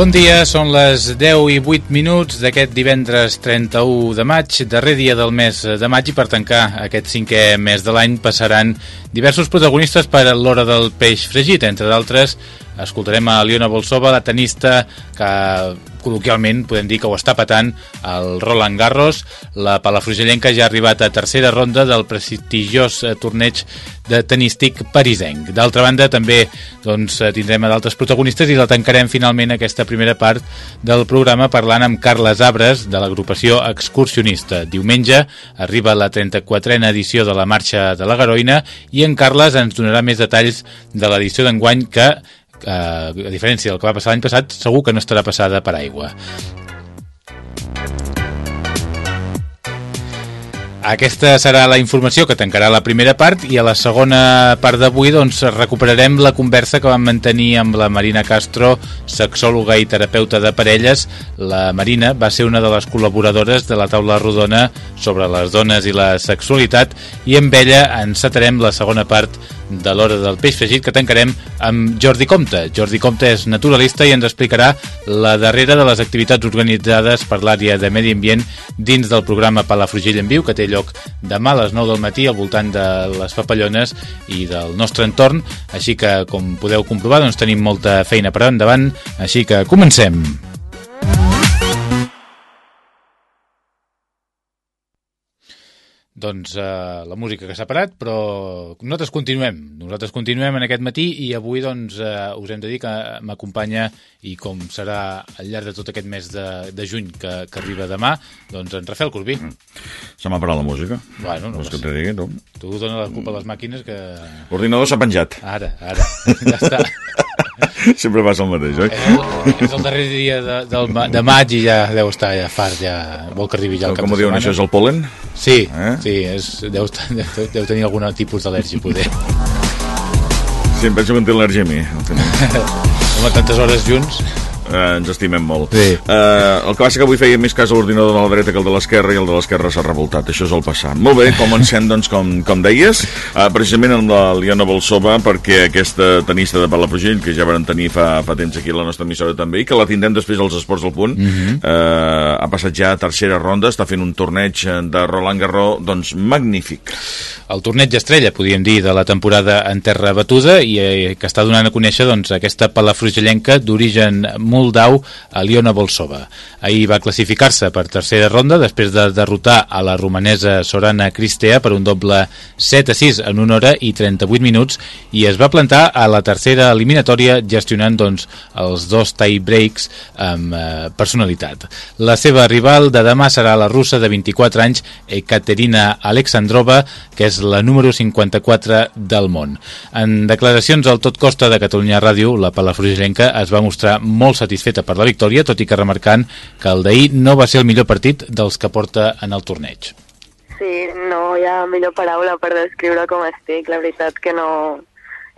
Bon dia, són les 10 i 8 minuts d'aquest divendres 31 de maig, darrer dia del mes de maig i per tancar aquest cinquè mes de l'any passaran diversos protagonistes per l'hora del peix fregit, entre d'altres escoltarem a Liona Bolsova, la tenista que col·loquialment podem dir que ho està patant el Roland Garros. La palafrugellenca ja ha arribat a tercera ronda del prestigiós eh, torneig de tenístic parisenc. D'altra banda, també doncs, eh, tindrem d'altres protagonistes i la tancarem finalment aquesta primera part del programa parlant amb Carles Abres de l'agrupació excursionista. Diumenge arriba la 34a edició de la Marxa de la Garoina i en Carles ens donarà més detalls de l'edició d'enguany que eh, a diferència del que va passar l'any passat, segur que no estarà passada per aigua. Aquesta serà la informació que tancarà la primera part i a la segona part d'avui doncs, recuperarem la conversa que vam mantenir amb la Marina Castro, sexòloga i terapeuta de parelles. La Marina va ser una de les col·laboradores de la taula rodona sobre les dones i la sexualitat i amb ella encetarem la segona part de l'hora del peix fregit que tancarem amb Jordi Comte. Jordi Comte és naturalista i ens explicarà la darrera de les activitats organitzades per l'àrea de Medi Ambient dins del programa Palafrugell en Viu que té lloc demà a les 9 del matí al voltant de les papallones i del nostre entorn, així que com podeu comprovar doncs tenim molta feina per endavant, així que comencem. Doncs uh, la música que s'ha parat, però nosaltres continuem, nosaltres continuem en aquest matí i avui doncs uh, us hem de dir que m'acompanya i com serà al llarg de tot aquest mes de, de juny que, que arriba demà, doncs en Rafael Corbí. Mm. Se m'ha parat la música. Bueno, no, no que te digui, no? Tu dona la culpa a les màquines que... L'ordinador s'ha penjat. Ara, ara, ja està. Sempre passa el mateix, oi? El, és el darrer dia de, del, de maig i ja deu estar ja fart, ja vol que arribi ja el cap Com ho diuen, això és el polen? Sí, eh? sí, és, deu, estar, deu, deu tenir algun tipus d'al·lèrgia, poder. Sí, em penso que en té al·lèrgia a mi. Home, tantes hores junts eh, ens estimem molt. Sí. Eh, el que passa que avui feia més cas a l'ordinador de la dreta que el de l'esquerra i el de l'esquerra s'ha revoltat. Això és el passat. Molt bé, comencem, doncs, com, com deies, eh, precisament amb la Liana Bolsova, perquè aquesta tenista de Palafrugell, que ja van tenir fa, fa temps aquí a la nostra emissora també, i que la tindrem després als Esports del Punt, Mhm. -huh. eh, ha passat ja a tercera ronda, està fent un torneig de Roland Garros, doncs, magnífic. El torneig estrella, podríem dir, de la temporada en terra batuda i eh, que està donant a conèixer doncs, aquesta palafrugellenca d'origen moldau a Liona Bolsova. Ahir va classificar-se per tercera ronda després de derrotar a la romanesa Sorana Cristea per un doble 7 a 6 en una hora i 38 minuts i es va plantar a la tercera eliminatòria gestionant doncs, els dos tie breaks amb eh, personalitat. La seva rival de demà serà la russa de 24 anys Ekaterina Alexandrova, que és la número 54 del món. En declaracions al Tot Costa de Catalunya Ràdio, la palafrugellenca es va mostrar molt satisfeta per la victòria, tot i que remarcant que el d'ahir no va ser el millor partit dels que porta en el torneig. Sí, no hi ha millor paraula per descriure com estic. La veritat que no...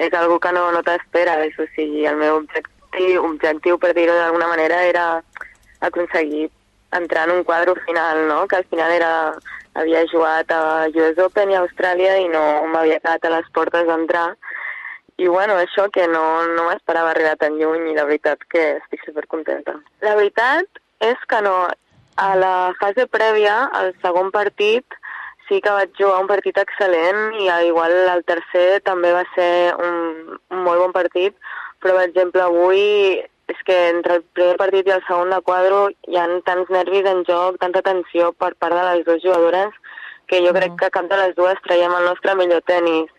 És algo que no, no t'esperes. O sigui, el meu objectiu, objectiu per dir-ho d'alguna manera, era aconseguir entrar en un quadre final, no? Que al final era... Havia jugat a US Open i a Austràlia i no m'havia quedat a les portes d'entrar. I bueno, això que no, no m'esperava arribar tan lluny i la veritat que estic supercontenta. La veritat és que no, a la fase prèvia, al segon partit, sí que vaig jugar un partit excel·lent i al igual el tercer també va ser un, un molt bon partit, però per exemple avui és que entre el primer partit i el segon de quadro hi ha tants nervis en joc, tanta tensió per part de les dues jugadores que jo crec que cap de les dues traiem el nostre millor tennis.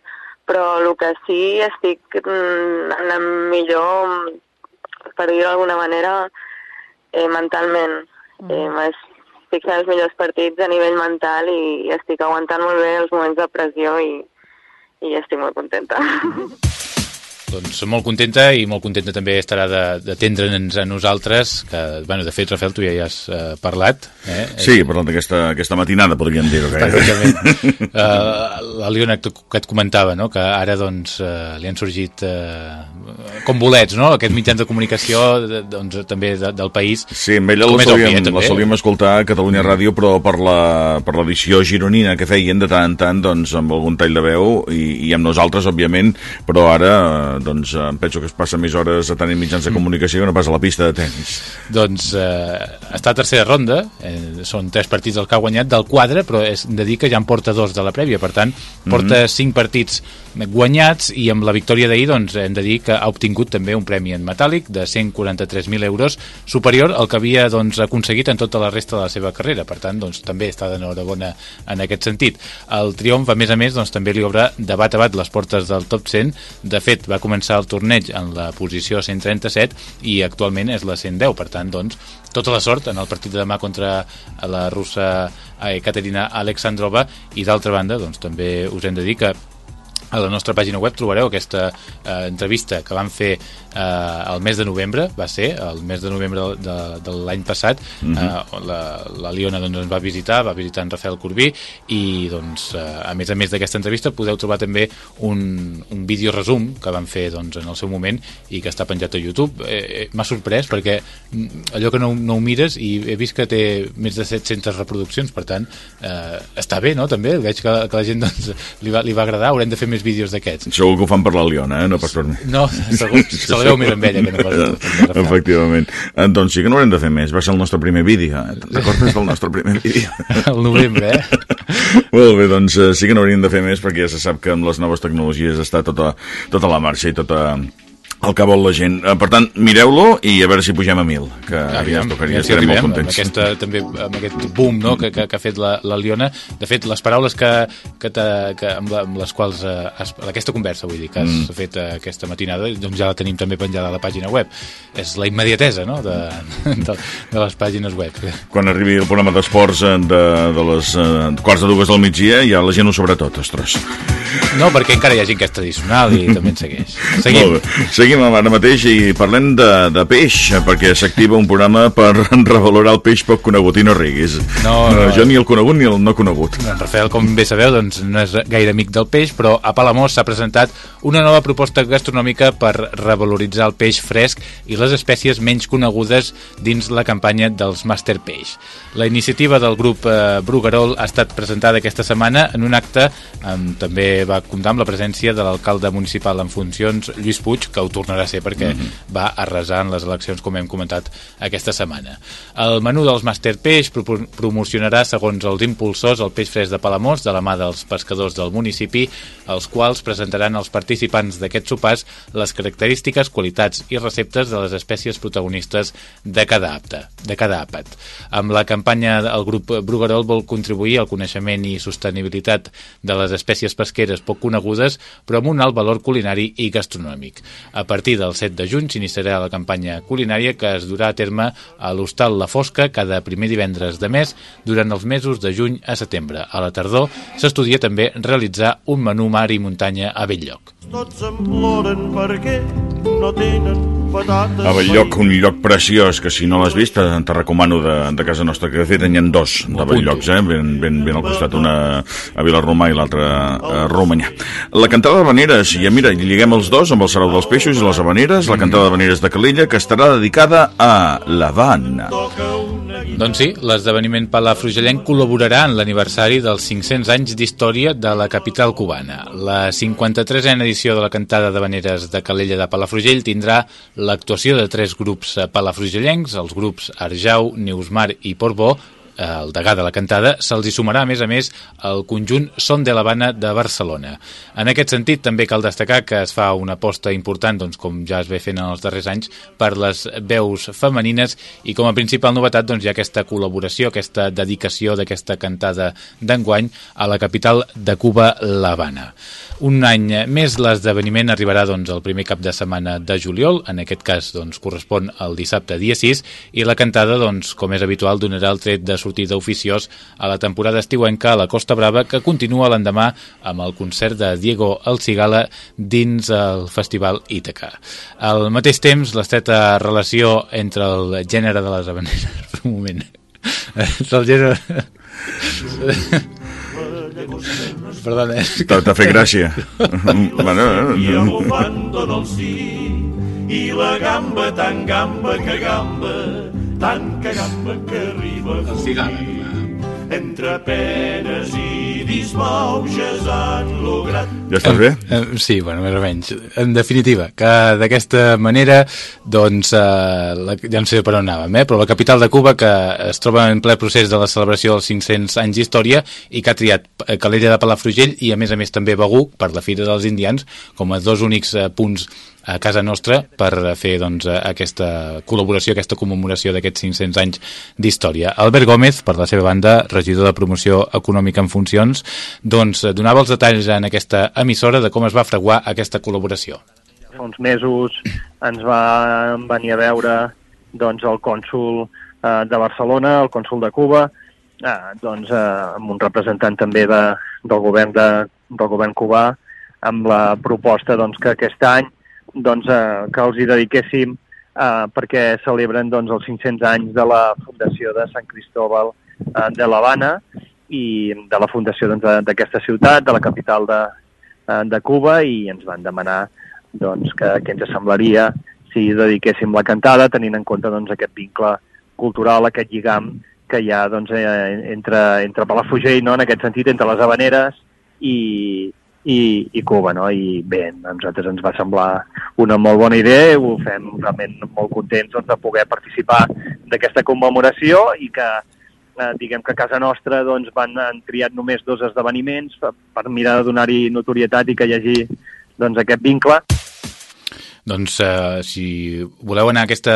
Però el que sí estic mm, en el millor, per dir-ho d'alguna manera, eh, mentalment. Eh, estic fent els millors partits a nivell mental i, i estic aguantant molt bé els moments de pressió i, i estic molt contenta. Doncs molt contenta i molt contenta també estarà d'atendre'ns a nosaltres, que, bueno, de fet, Rafael, tu ja hi has uh, parlat. Eh? Sí, he parlat d'aquesta aquesta matinada, podríem dir-ho. Pràcticament. uh, la Liona que et comentava, no?, que ara, doncs, uh, li han sorgit uh, com bolets, no?, aquests mitjans de comunicació, de, doncs, també de, del país. Sí, amb ella la solíem, òbvia, la solíem escoltar a Catalunya Ràdio, però per l'edició gironina que feien de tant en tant, doncs, amb algun tall de veu, i, i amb nosaltres, òbviament, però ara doncs em penso que es passa més hores a tenir mitjans de mm. comunicació que no pas a la pista de tennis. Doncs eh, està a tercera ronda, eh, són tres partits el que ha guanyat del quadre, però és de dir que ja en porta dos de la prèvia, per tant, porta mm -hmm. cinc partits guanyats i amb la victòria d'ahir doncs, hem de dir que ha obtingut també un premi en metàl·lic de 143.000 euros, superior al que havia doncs, aconseguit en tota la resta de la seva carrera, per tant, doncs, també està d'enhorabona en aquest sentit. El triomf, a més a més, doncs, també li obre de bat a bat les portes del top 100, de fet, va començar començar el torneig en la posició 137 i actualment és la 110, per tant, doncs, tota la sort en el partit de demà contra la russa eh, Katerina Alexandrova. I d'altra banda, doncs, també us hem de dir que a la nostra pàgina web trobareu aquesta eh, entrevista que vam fer eh, el mes de novembre, va ser el mes de novembre de, de, de l'any passat uh -huh. eh, la, la Liona doncs, ens va visitar, va visitar en Rafael Corbí i doncs, eh, a més a més d'aquesta entrevista podeu trobar també un, un vídeo resum que vam fer doncs, en el seu moment i que està penjat a YouTube eh, eh, m'ha sorprès perquè mm, allò que no, no ho mires i he vist que té més de 700 reproduccions per tant eh, està bé, no? també veig que, que la gent doncs, li, va, li va agradar, haurem de fer més vídeos d'aquests. Segur que ho fan per la Liona, eh? no per mi. No, segur, se la veu més amb ella que no Efectivament. Eh, doncs sí que no haurem de fer més. Va ser el nostre primer vídeo. Eh? Recordes del nostre primer vídeo? el novembre, eh? Molt bé, doncs eh, sí que no hauríem de fer més perquè ja se sap que amb les noves tecnologies està tota, tota la marxa i tota el que vol la gent. Eh, per tant, mireu-lo i a veure si pugem a mil, que aviam, ja tocaria, si estarem molt contents. Amb, aquesta, també, amb aquest boom no, que, que, que ha fet la, la Liona. De fet, les paraules que, que, que amb, amb les quals eh, has, aquesta conversa, vull dir, que has mm. fet eh, aquesta matinada, doncs ja la tenim també penjada a la pàgina web. És la immediatesa no, de, de, de les pàgines web. Quan arribi el programa d'esports de, de les eh, quarts de dues del migdia, ja la gent ho sobretot, ostres. No, perquè encara hi ha gent que és tradicional i també en segueix. Seguim. Seguim seguim ara mateix i parlem de, de peix, perquè s'activa un programa per revalorar el peix poc conegut i no riguis. No, no. Jo ni el conegut ni el no conegut. En Rafael, com bé sabeu, doncs, no és gaire amic del peix, però a Palamós s'ha presentat una nova proposta gastronòmica per revaloritzar el peix fresc i les espècies menys conegudes dins la campanya dels Master Peix. La iniciativa del grup eh, Bruguerol ha estat presentada aquesta setmana en un acte eh, també va comptar amb la presència de l'alcalde municipal en funcions, Lluís Puig, que ho tornarà a ser perquè mm -hmm. va arrasar en les eleccions, com hem comentat aquesta setmana. El menú dels Master Peix promocionarà, segons els impulsors, el peix fresc de Palamós, de la mà dels pescadors del municipi, els quals presentaran als participants d'aquests sopars les característiques, qualitats i receptes de les espècies protagonistes de cada apte, de cada àpat. Amb la campanya, el grup Bruguerol vol contribuir al coneixement i sostenibilitat de les espècies pesqueres poc conegudes, però amb un alt valor culinari i gastronòmic. A partir del 7 de juny s'iniciarà la campanya culinària que es durà a terme a l'Hostal La Fosca cada primer divendres de mes durant els mesos de juny a setembre. A la tardor s'estudia també realitzar un menú mar i muntanya a Belllloc. Tots em ploren perquè no tenen patates... A Belllloc, un lloc preciós, que si no l'has vist, te, te recomano de, de casa nostra, que de fet n'hi ha dos de Bellllocs, eh? ben, ben, ben al costat, una a Vilarromà i l'altra a Romanyà. La cantada de Veneres, i ja mira, lliguem els dos amb el Sarau dels Peixos i les Habaneres, la cantada de Veneres de Calella, que estarà dedicada a l'Havana. Doncs sí, l'esdeveniment Palafrugellenc col·laborarà en l'aniversari dels 500 anys d'història de la capital cubana. La 53a edició de la cantada de Veneres de Calella de Palafrugell tindrà l'actuació de tres grups palafrugellencs, els grups Arjau, Neusmar i Portbó, el degà de la cantada, se'ls hi sumarà, a més a més, el conjunt Son de l'Havana de Barcelona. En aquest sentit, també cal destacar que es fa una aposta important, doncs, com ja es ve fent en els darrers anys, per les veus femenines i com a principal novetat doncs, hi ha aquesta col·laboració, aquesta dedicació d'aquesta cantada d'enguany a la capital de Cuba, l'Havana. Un any més l'esdeveniment arribarà doncs, el primer cap de setmana de juliol, en aquest cas doncs, correspon al dissabte dia 6, i la cantada, doncs, com és habitual, donarà el tret de sortida oficiós a la temporada estiuenca a la Costa Brava, que continua l'endemà amb el concert de Diego El Cigala dins el Festival Ítaca. Al mateix temps, l'estreta relació entre el gènere de les habaneres... Un moment. Entre el gènere... Perdona, eh? T'ha t'ha fet gràcia. bueno, i eh, sí i la gamba tan gamba que gamba tan que gamba que arriba a fugir. Entre penes i disbauxes han lograt ja estàs bé? Eh, Sí, bueno, més o menys. En definitiva, que d'aquesta manera, doncs, eh, la, ja no sé per on anàvem, eh, però la capital de Cuba, que es troba en ple procés de la celebració dels 500 anys d'història i que ha triat eh, Calella de Palafrugell i, a més a més, també Begú, per la Fira dels Indians, com a dos únics eh, punts a casa nostra per fer doncs, eh, aquesta col·laboració, aquesta commemoració d'aquests 500 anys d'història. Albert Gómez, per la seva banda, regidor de promoció econòmica en funcions, doncs, eh, donava els detalls en aquesta emissora de com es va fraguar aquesta col·laboració. fa uns mesos ens va venir a veure doncs, el cònsul eh, de Barcelona, el cònsul de Cuba, eh, doncs, eh, amb un representant també de, del, govern de, del govern cubà, amb la proposta doncs, que aquest any doncs, eh, que els hi dediquéssim eh, perquè celebren doncs, els 500 anys de la fundació de Sant Cristóbal eh, de l'Havana i de la fundació doncs, d'aquesta ciutat, de la capital de, eh, de Cuba, i ens van demanar doncs, que, que ens semblaria si dediquéssim la cantada, tenint en compte doncs, aquest vincle cultural, aquest lligam que hi ha doncs, eh, entre, entre Palafrugell, no? en aquest sentit, entre les Habaneres i, i, i Cuba. No? I bé, a nosaltres ens va semblar una molt bona idea, ho fem realment molt contents doncs, de poder participar d'aquesta commemoració i que eh, diguem que a casa nostra doncs, van, han triat només dos esdeveniments per, mirar de donar-hi notorietat i que hi hagi doncs, aquest vincle. Doncs eh, si voleu anar a aquesta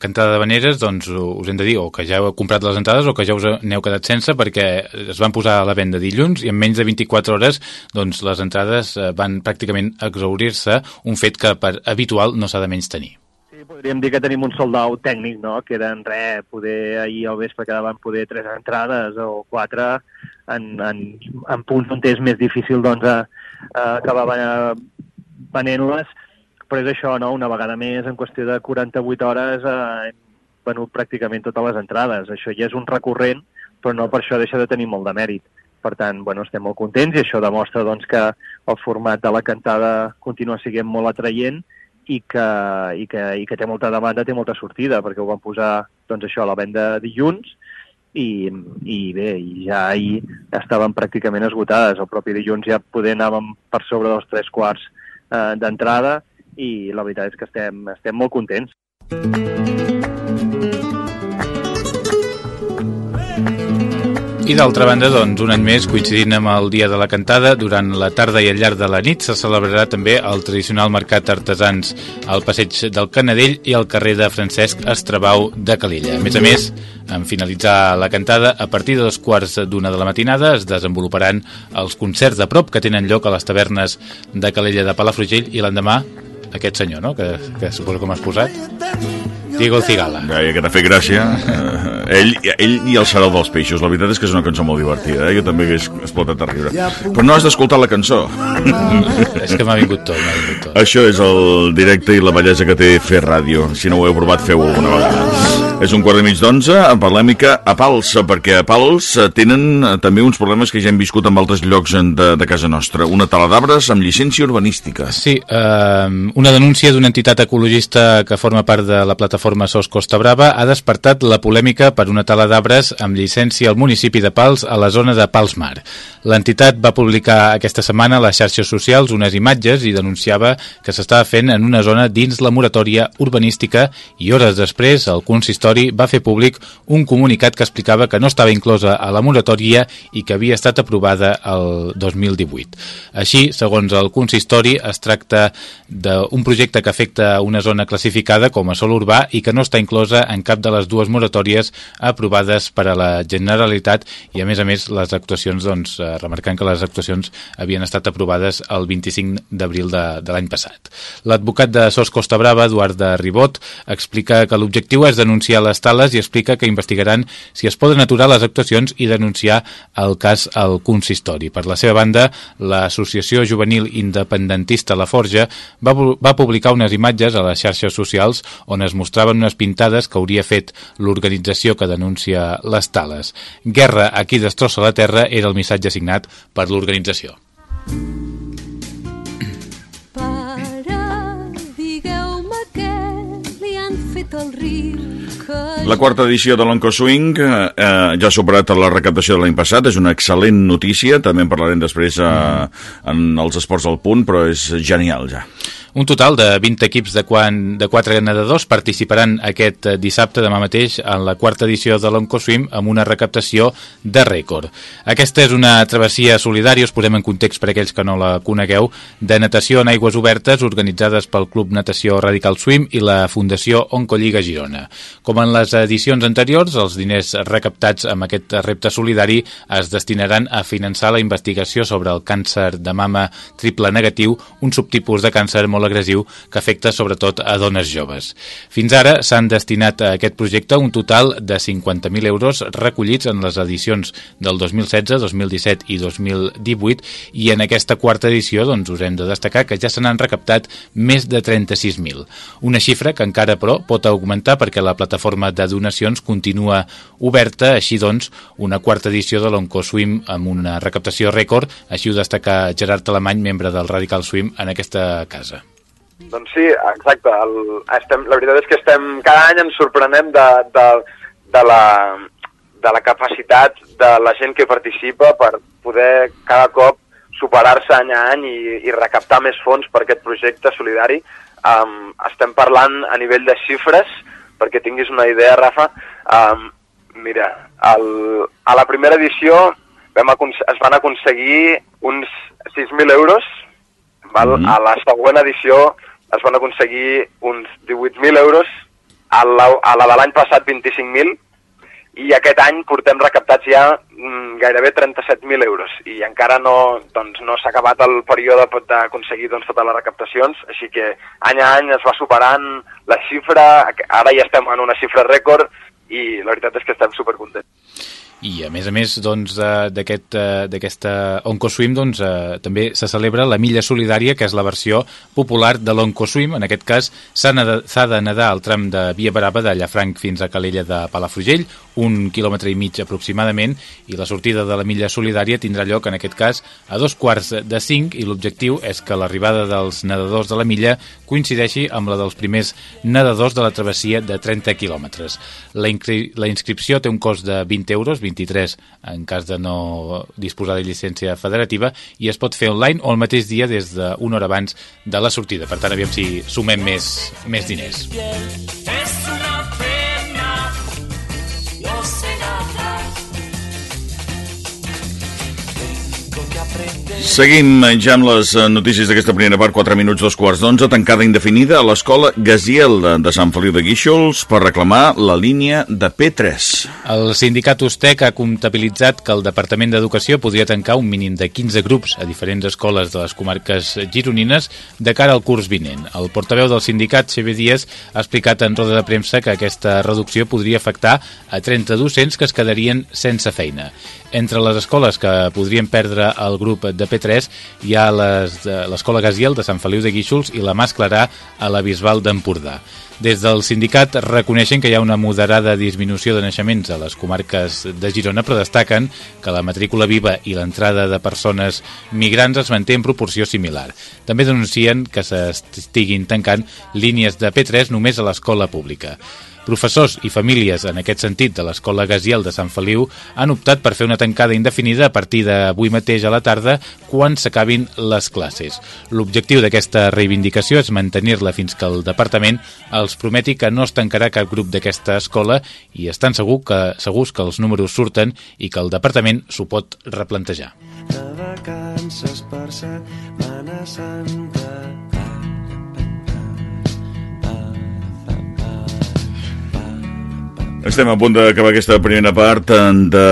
cantada de veneres, doncs us hem de dir o que ja heu comprat les entrades o que ja us n'heu quedat sense perquè es van posar a la venda dilluns i en menys de 24 hores doncs, les entrades eh, van pràcticament exaurir-se, un fet que per habitual no s'ha de menys tenir. Podríem dir que tenim un soldau tècnic, no? que eren res, poder ahir al vespre quedaven poder tres entrades o quatre en, en, en punts on és més difícil doncs, a, a acabar ven- venent-les, però és això, no? una vegada més, en qüestió de 48 hores eh, hem venut pràcticament totes les entrades. Això ja és un recurrent, però no per això deixa de tenir molt de mèrit. Per tant, bueno, estem molt contents i això demostra doncs, que el format de la cantada continua sent molt atraient i que, i, que, i que té molta demanda, té molta sortida, perquè ho van posar doncs, això a la venda dilluns i, i bé, i ja ahir estaven pràcticament esgotades. El propi dilluns ja poder anàvem per sobre dels tres quarts eh, d'entrada i la veritat és que estem, estem molt contents. I d'altra banda, doncs, un any més, coincidint amb el Dia de la Cantada, durant la tarda i al llarg de la nit se celebrarà també el tradicional mercat artesans al passeig del Canadell i al carrer de Francesc Estrabau de Calella. A més a més, en finalitzar la cantada, a partir de dos quarts d'una de la matinada es desenvoluparan els concerts de prop que tenen lloc a les tavernes de Calella de Palafrugell i l'endemà aquest senyor, no?, que, que suposo que m'has posat, Diego Cigala. Gaia, que t'ha fet gràcia. Eh, ell, ell i el Sarau dels Peixos. La veritat és que és una cançó molt divertida. Eh? Jo també hagués explotat a riure. Però no has d'escoltar la cançó. És que m'ha vingut tot, m'ha vingut tot. Això és el directe i la bellesa que té fer ràdio. Si no ho heu provat, feu-ho alguna vegada. És un quart de mig d'onze, parlem que a Pals, perquè a Pals eh, tenen eh, també uns problemes que ja hem viscut en altres llocs de, de casa nostra. Una tala d'arbres amb llicència urbanística. Sí, eh, una denúncia d'una entitat ecologista que forma part de la plataforma SOS Costa Brava ha despertat la polèmica per una tala d'arbres amb llicència al municipi de Pals a la zona de Pals Mar. L'entitat va publicar aquesta setmana a les xarxes socials unes imatges i denunciava que s'estava fent en una zona dins la moratòria urbanística i hores després el consistori consistori va fer públic un comunicat que explicava que no estava inclosa a la moratòria i que havia estat aprovada el 2018. Així, segons el consistori, es tracta d'un projecte que afecta una zona classificada com a sol urbà i que no està inclosa en cap de les dues moratòries aprovades per a la Generalitat i, a més a més, les actuacions, doncs, eh, remarcant que les actuacions havien estat aprovades el 25 d'abril de, de l'any passat. L'advocat de Sos Costa Brava, Eduard de Ribot, explica que l'objectiu és denunciar les tales i explica que investigaran si es poden aturar les actuacions i denunciar el cas al consistori. Per la seva banda, l'Associació Juvenil Independentista La Forja va, va publicar unes imatges a les xarxes socials on es mostraven unes pintades que hauria fet l'organització que denuncia les tales. Guerra a qui destrossa la terra era el missatge signat per l'organització. Pare, digueu-me què li han fet al riu. La quarta edició de l'Oncoswing eh, eh, ja ha superat la recaptació de l'any passat, és una excel·lent notícia, també en parlarem després eh, en els esports al punt, però és genial ja. Un total de 20 equips de, quan, de 4 nedadors participaran aquest eh, dissabte demà mateix en la quarta edició de l'Oncoswim amb una recaptació de rècord. Aquesta és una travessia solidària, us posem en context per aquells que no la conegueu, de natació en aigües obertes organitzades pel Club Natació Radical Swim i la Fundació Oncolliga Girona. Com en les edicions anteriors, els diners recaptats amb aquest repte solidari es destinaran a finançar la investigació sobre el càncer de mama triple negatiu, un subtipus de càncer molt agressiu que afecta sobretot a dones joves. Fins ara s'han destinat a aquest projecte un total de 50.000 euros recollits en les edicions del 2016, 2017 i 2018 i en aquesta quarta edició doncs, us hem de destacar que ja se n'han recaptat més de 36.000. Una xifra que encara però pot augmentar perquè la plataforma de donacions continua oberta, així doncs una quarta edició de l'Oncoswim amb una recaptació rècord, així ho destaca Gerard Alemany, membre del Radical Swim en aquesta casa. Doncs sí, exacte. El, estem, la veritat és que estem, cada any ens sorprenem de, de, de, la, de la capacitat de la gent que participa per poder cada cop superar-se any a any i, i recaptar més fons per aquest projecte solidari. Um, estem parlant a nivell de xifres, perquè tinguis una idea, Rafa. Um, mira, el, a la primera edició vam es van aconseguir uns 6.000 euros, val? Mm -hmm. a la següent edició es van aconseguir uns 18.000 euros, a la, a la de l'any passat 25.000, i aquest any portem recaptats ja mm, gairebé 37.000 euros. I encara no, doncs, no s'ha acabat el període d'aconseguir doncs, totes les recaptacions, així que any a any es va superant la xifra, ara ja estem en una xifra rècord i la veritat és que estem supercontents i a més a més doncs, d'aquesta aquest, Oncoswim doncs, eh, també se celebra la milla solidària que és la versió popular de l'Oncoswim en aquest cas s'ha de nedar el tram de Via Brava de Llafranc fins a Calella de Palafrugell un quilòmetre i mig aproximadament i la sortida de la milla solidària tindrà lloc en aquest cas a dos quarts de cinc i l'objectiu és que l'arribada dels nedadors de la milla coincideixi amb la dels primers nedadors de la travessia de 30 quilòmetres. La, la inscripció té un cost de 20 euros, 23 en cas de no disposar de llicència federativa i es pot fer online o el mateix dia des d'una hora abans de la sortida. Per tant, aviam si sumem més, més diners. Es Seguim ja amb les eh, notícies d'aquesta primera part, 4 minuts, dos quarts d'onze, tancada indefinida a l'escola Gaziel de Sant Feliu de Guíxols per reclamar la línia de P3. El sindicat Ustec ha comptabilitzat que el Departament d'Educació podria tancar un mínim de 15 grups a diferents escoles de les comarques gironines de cara al curs vinent. El portaveu del sindicat, Xavier Díaz, ha explicat en roda de premsa que aquesta reducció podria afectar a 30 docents que es quedarien sense feina. Entre les escoles que podrien perdre el grup de P3 hi ha l'Escola Gaziel de Sant Feliu de Guíxols i la Mas Clarà a la Bisbal d'Empordà. Des del sindicat reconeixen que hi ha una moderada disminució de naixements a les comarques de Girona, però destaquen que la matrícula viva i l'entrada de persones migrants es manté en proporció similar. També denuncien que s'estiguin tancant línies de P3 només a l'escola pública. Professors i famílies, en aquest sentit, de l'Escola Gaziel de Sant Feliu han optat per fer una tancada indefinida a partir d'avui mateix a la tarda quan s'acabin les classes. L'objectiu d'aquesta reivindicació és mantenir-la fins que el departament els prometi que no es tancarà cap grup d'aquesta escola i estan segur que, segurs que els números surten i que el departament s'ho pot replantejar. de vacances per Setmana Santa. Estem a punt d'acabar aquesta primera part eh, de,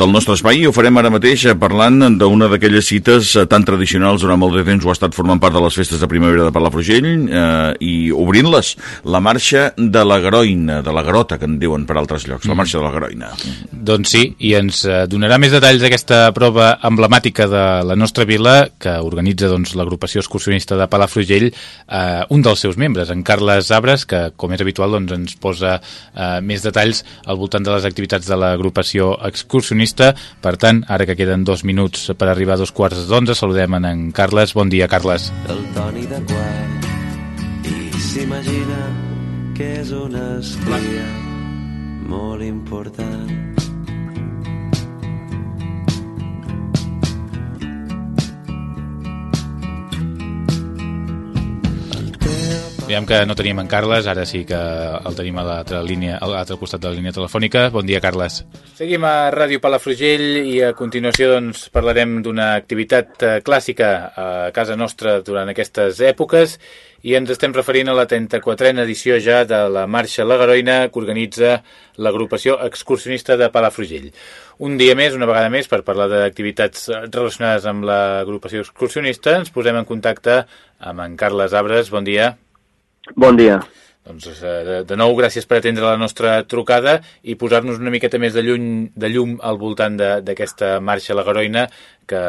del nostre espai i ho farem ara mateix eh, parlant d'una d'aquelles cites eh, tan tradicionals durant molt de temps ho ha estat formant part de les festes de primavera de Palafrugell eh, i obrint-les. La marxa de la Groina, de la Garota, que en diuen per altres llocs, la marxa de la Groina. Doncs sí, i ens donarà més detalls d'aquesta prova emblemàtica de la nostra vila que organitza doncs, l'agrupació excursionista de Palafrugell, eh, un dels seus membres, en Carles Abres, que com és habitual doncs, ens posa eh, més detalls al voltant de les activitats de l'agrupació excursionista. Per tant, ara que queden dos minuts per arribar a dos quarts d'onze, saludem en, en Carles. Bon dia, Carles. El Toni de quart i s'imagina que és una espia molt important. Veiem que no teníem en Carles, ara sí que el tenim a l'altra línia, a l'altre costat de la línia telefònica. Bon dia, Carles. Seguim a Ràdio Palafrugell i a continuació doncs, parlarem d'una activitat eh, clàssica a casa nostra durant aquestes èpoques i ens estem referint a la 34a edició ja de la Marxa La Garoina que organitza l'agrupació excursionista de Palafrugell. Un dia més, una vegada més, per parlar d'activitats relacionades amb l'agrupació excursionista, ens posem en contacte amb en Carles Abres. Bon dia. Bon dia. Doncs eh, de, de nou, gràcies per atendre la nostra trucada i posar-nos una miqueta més de, lluny, de llum al voltant d'aquesta marxa a la Garoina, que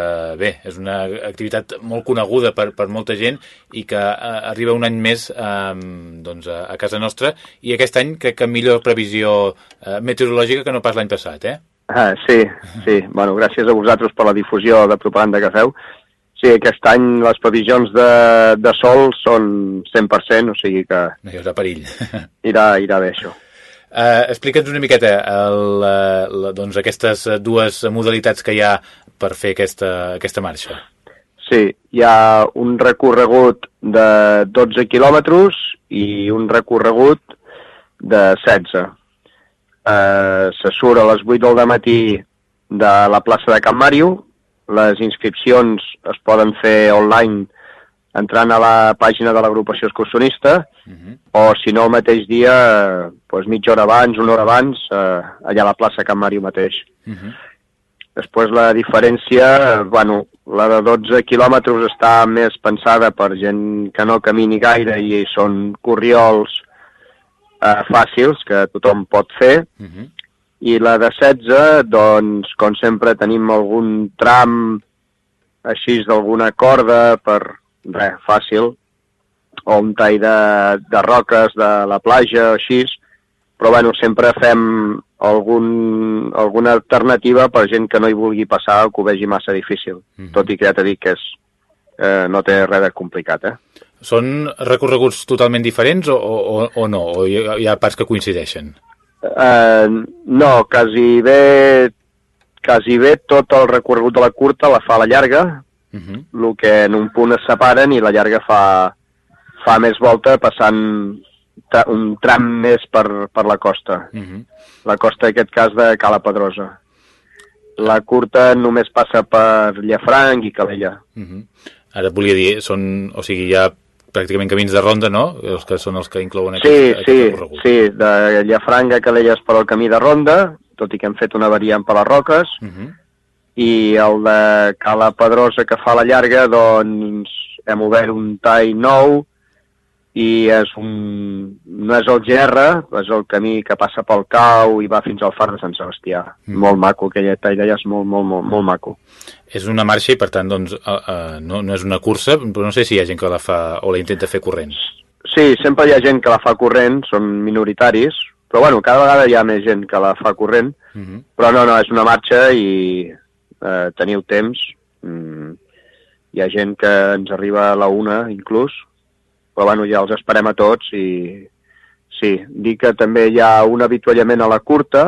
bé, és una activitat molt coneguda per, per molta gent i que eh, arriba un any més eh, doncs, a, a casa nostra i aquest any crec que millor previsió eh, meteorològica que no pas l'any passat, eh? Ah, sí, sí. Bueno, gràcies a vosaltres per la difusió de propaganda que feu. Sí, aquest any les previsions de, de sol són 100%, o sigui que No hi haurà perill. irà, irà bé això. Uh, Explica'ns una miqueta el, uh, la, doncs, aquestes eh, dues modalitats que hi ha per fer aquesta, aquesta marxa. Sí, hi ha un recorregut de 12 quilòmetres i un recorregut de 16. Eh, se surt a les 8 del matí de la plaça de Can Màrio. Les inscripcions es poden fer online entrant a la pàgina de l'agrupació excursionista o si no el mateix dia, eh, doncs mitja hora abans, una hora abans, eh, allà a la plaça Can Màrio mateix. Després la diferència, bueno, la de 12 quilòmetres està més pensada per gent que no camini gaire i són corriols eh, fàcils que tothom pot fer. I la de 16, doncs, com sempre, tenim algun tram així d'alguna corda per, res, fàcil, o un tall de, de roques de la platja o així, però bueno, sempre fem algun, alguna alternativa per gent que no hi vulgui passar o que ho vegi massa difícil, tot i que ja t'he dit que és, eh, no té res de complicat, eh? Són recorreguts totalment diferents o, o, o no? O hi ha parts que coincideixen? Eh, no, quasi bé, quasi bé tot el recorregut de la curta la fa la llarga, Uh -huh. el que en un punt es separen i la llarga fa, fa més volta passant tra un tram més per, per la costa. Uh -huh. La costa, en aquest cas, de Cala Pedrosa. La curta només passa per Llafranc i Calella. Uh -huh. Ara et volia dir, són, o sigui, hi ha pràcticament camins de ronda, no? Els que són els que inclouen Sí, aquest, sí, aquest recorregut. sí, de Llafranc a Calella és per al camí de ronda, tot i que hem fet una variant per les roques, Uh -huh. i el de Cala Pedrosa que fa la llarga, doncs hem obert un tall nou i és un... no és el GR, és el camí que passa pel Cau i va fins al far de Sant Sebastià. Mm. Molt maco, aquella tall d'allà és molt, molt, molt, molt maco. És una marxa i, per tant, doncs, uh, uh, no, no és una cursa, però no sé si hi ha gent que la fa o la intenta fer corrent. Sí, sempre hi ha gent que la fa corrent, són minoritaris, però bueno, cada vegada hi ha més gent que la fa corrent, Uh -huh. però no, no, és una marxa i eh, teniu temps. Mm, hi ha gent que ens arriba a la una, inclús, però bueno, ja els esperem a tots i, sí. Dir que també hi ha un avituallament a la curta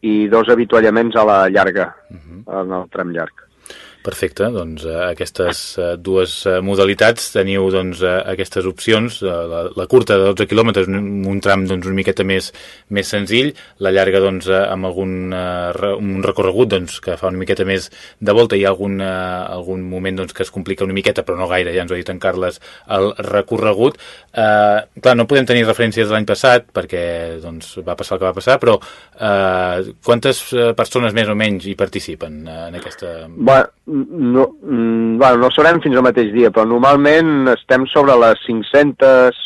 i dos avituallaments a la llarga, uh -huh. en el tram llarg. Perfecte, doncs eh, aquestes eh, dues eh, modalitats teniu doncs, aquestes opcions, la, la curta de 12 quilòmetres, un, tram doncs, una miqueta més, més senzill, la llarga doncs, amb algun un recorregut doncs, que fa una miqueta més de volta, hi ha algun, algun moment doncs, que es complica una miqueta, però no gaire, ja ens ho ha dit en Carles, el recorregut. Eh, clar, no podem tenir referències de l'any passat perquè doncs, va passar el que va passar, però eh, quantes persones més o menys hi participen en aquesta... Bueno, no, mm, bueno, no sabrem fins al mateix dia, però normalment estem sobre les 500,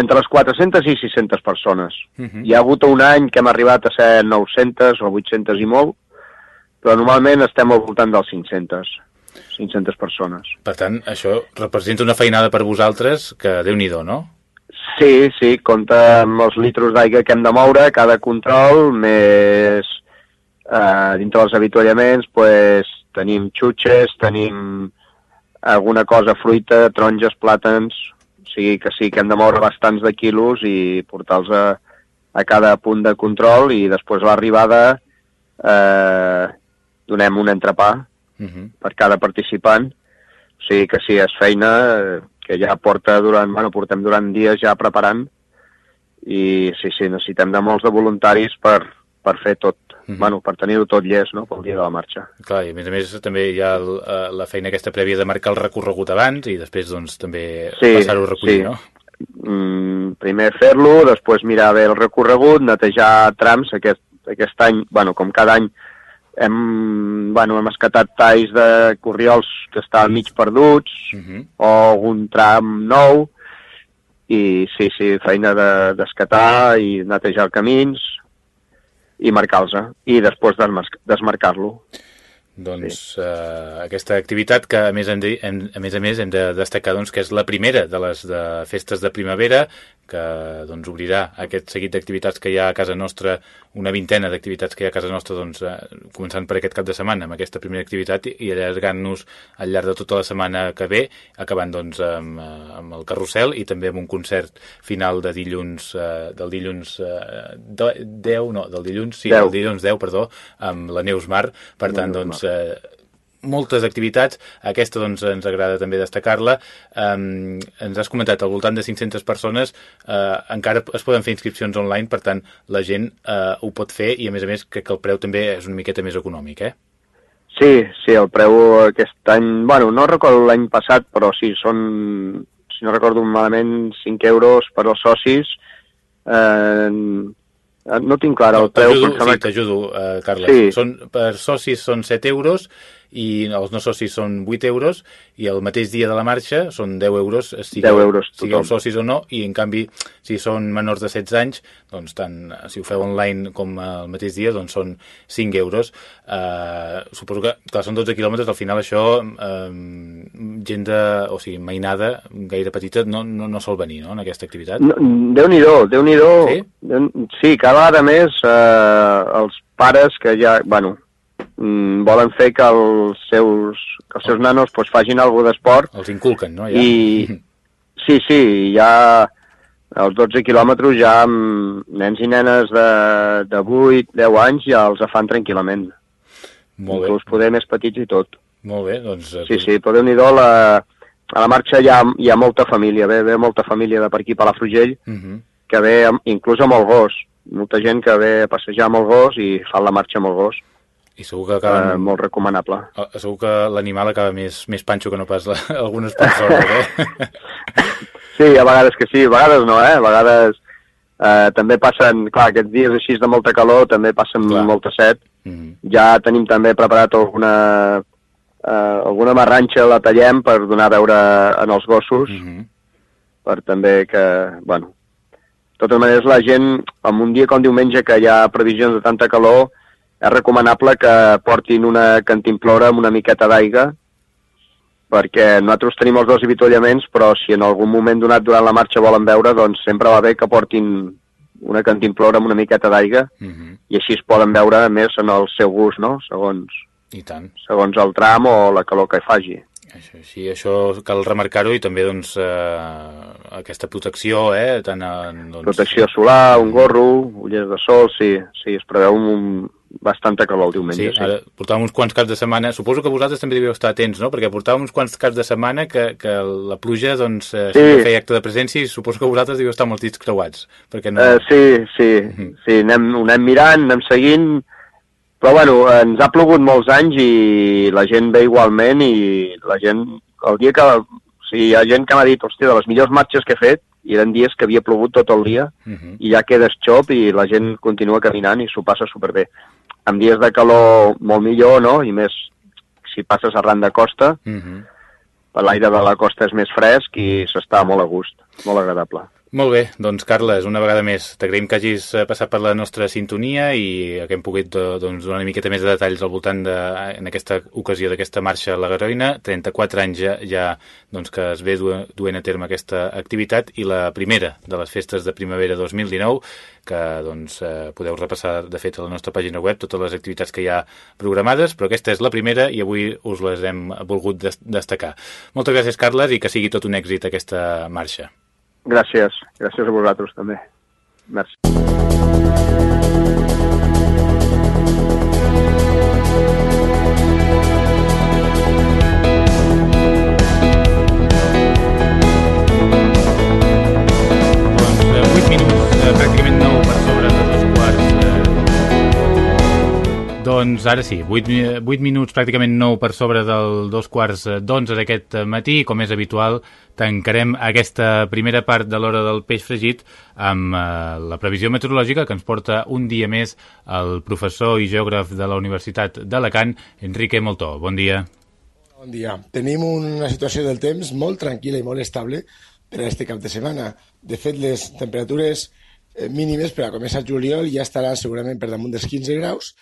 entre les 400 i 600 persones. Uh -huh. Hi ha hagut un any que hem arribat a ser 900 o 800 i molt, però normalment estem al voltant dels 500, 500 persones. Per tant, això representa una feinada per vosaltres que déu nhi no? Sí, sí, compta amb els litros d'aigua que hem de moure, cada control, més eh, dintre dels avituallaments, pues, tenim xutxes, tenim alguna cosa, fruita, taronges, plàtans, o sigui que sí que hem de moure bastants de quilos i portar-los a, a cada punt de control i després a l'arribada eh, donem un entrepà Uh -huh. per cada participant. O sigui que sí, és feina que ja porta durant, bueno, portem durant dies ja preparant i sí, sí, necessitem de molts de voluntaris per, per fer tot, Mhm. bueno, per tenir-ho tot llest, no?, pel dia de la marxa. Clar, i a més a més també hi ha el, eh, la feina aquesta prèvia de marcar el recorregut abans i després doncs també Sí, passar-ho a recollir, sí. no? Mm, primer fer-lo, després mirar bé el recorregut, netejar trams, aquest, aquest any, bueno, com cada any, hem, bueno, hem escatat talls de corriols que estaven mig perduts, Uh -huh. o algun tram nou, i sí, sí, feina de- d'escatar i netejar camins i marcar-los, i després desmar- desmarcar-lo. Doncs eh, aquesta activitat que a més, hem de, hem, a més a més hem de destacar doncs, que és la primera de les de festes de primavera que doncs, obrirà aquest seguit d'activitats que hi ha a casa nostra, una vintena d'activitats que hi ha a casa nostra, doncs, eh, començant per aquest cap de setmana amb aquesta primera activitat i allargant-nos al llarg de tota la setmana que ve, acabant doncs, amb, eh, amb el carrusel i també amb un concert final de dilluns, eh, del dilluns eh, de- 10, no, del dilluns, sí, 10. del dilluns 10, perdó, amb la Neus Mar, per tant, doncs, eh, moltes activitats, aquesta doncs ens agrada també destacar-la um, ens has comentat al voltant de 500 persones eh, encara es poden fer inscripcions online per tant la gent eh, ho pot fer i a més a més crec que el preu també és una miqueta més econòmic eh? Sí, sí, el preu aquest any... Bueno, no recordo l'any passat, però sí, són, si no recordo malament, 5 euros per als socis. Eh, no tinc clar el preu, T'ajudo, però sí, t'ajudo, eh, Carles. Sí. Són, per socis són 7 euros i els no socis són 8 euros i el mateix dia de la marxa són 10 euros, eh, sigueu, 10 euros, sigueu socis o no, i en canvi, si són menors de 16 anys, doncs tant si ho feu online com el mateix dia, doncs són 5 euros. Eh, suposo que, clar, són 12 quilòmetres, al final això, eh, gent de, o sigui, mainada gaire petita no, no, no sol venir, no?, en aquesta activitat. No, Déu-n'hi-do, déu nhi déu Sí? sí, cada vegada més eh, els pares que ja, bueno, volen fer que els seus, que els seus nanos pues, facin alguna d'esport Els inculquen, no? Ja. i sí, sí, ja als 12 quilòmetres ja amb nens i nenes de, de 8, 10 anys ja els fan tranquil·lament. Molt bé, Inclús poder més petits i tot. molt bé, doncs... eh, Sí, sí, però déu-n'hi-do, la, a la marxa hi ha, hi ha molta família, ve, ve molta família de per aquí, Palafrugell, Uh -huh. que ve amb, inclús amb el gos. Molta gent que ve a passejar amb el gos i fa la marxa amb el gos. I segur que acaben... Eh, molt recomanable. Eh, Segur que l'animal acaba més, més panxo que no pas la, algunes persones, eh? Sí, a vegades que sí, a vegades no, eh? A vegades eh, també passen, clar, aquests dies així de molta calor també passen Clar. molta set. Mm. Ja tenim també preparat alguna, eh, alguna marranxa, la tallem per donar a veure en els gossos, Mm -hmm. per també que, bueno, de totes maneres la gent, en un dia com diumenge que hi ha previsions de tanta calor, és recomanable que portin una cantimplora amb una miqueta d'aigua, perquè nosaltres tenim els dos avituallaments, però si en algun moment donat durant la marxa volen veure, doncs sempre va bé que portin una cantimplora amb una miqueta d'aigua Mm -hmm. i així es poden veure més en el seu gust, no? segons, I tant. segons el tram o la calor que hi faci. Això, sí, això cal remarcar-ho i també doncs, eh, aquesta protecció, eh, tant en, doncs... Protecció solar, un gorro, ullers de sol, sí, sí, es preveu un, bastanta calor el Sí, diumenge. Sí, ara portàvem uns quants caps de setmana. Suposo que vosaltres també devíeu estar atents, no? Perquè portàvem uns quants caps de setmana que, que la pluja, doncs, eh, Sí. sí. feia acte de presència i suposo que vosaltres devíeu estar molts dits creuats. Perquè no... Eh, sí, sí, sí anem, ho anem mirant, anem seguint, però bueno, ens ha plogut molts anys i la gent ve igualment i la gent, el dia que, o sigui, hi ha gent que m'ha dit, hòstia, de les millors marxes que he fet, i eren dies que havia plogut tot el dia, Mhm. i ja quedes xop i la gent continua caminant i s'ho passa superbé. En dies de calor molt millor, no?, i més si passes arran de costa, Mhm. l'aire de la costa és més fresc i s'està molt a gust, molt agradable. Molt bé, doncs Carles, una vegada més, t'agraïm que hagis eh, passat per la nostra sintonia i que hem pogut eh, doncs, donar una miqueta més de detalls al voltant de, en aquesta ocasió d'aquesta marxa a la Garoina. 34 anys ja, ja doncs, que es ve du- duent a terme aquesta activitat i la primera de les festes de primavera 2019 que doncs, eh, podeu repassar de fet a la nostra pàgina web totes les activitats que hi ha programades, però aquesta és la primera i avui us les hem volgut des destacar. Moltes gràcies, Carles, i que sigui tot un èxit aquesta marxa. Gràcies, gràcies a vosaltres també. Merci. Doncs eh, 8 minuts, eh, pràcticament Doncs ara sí, 8, 8 minuts, pràcticament 9 per sobre del dos quarts eh, d'11 d'aquest matí. Com és habitual, tancarem aquesta primera part de l'hora del peix fregit amb eh, la previsió meteorològica que ens porta un dia més el professor i geògraf de la Universitat d'Alacant, Enrique Moltó. Bon dia. Bon dia. Tenim una situació del temps molt tranquil·la i molt estable per a este cap de setmana. De fet, les temperatures eh, mínimes per a començar juliol ja estaran segurament per damunt dels 15 graus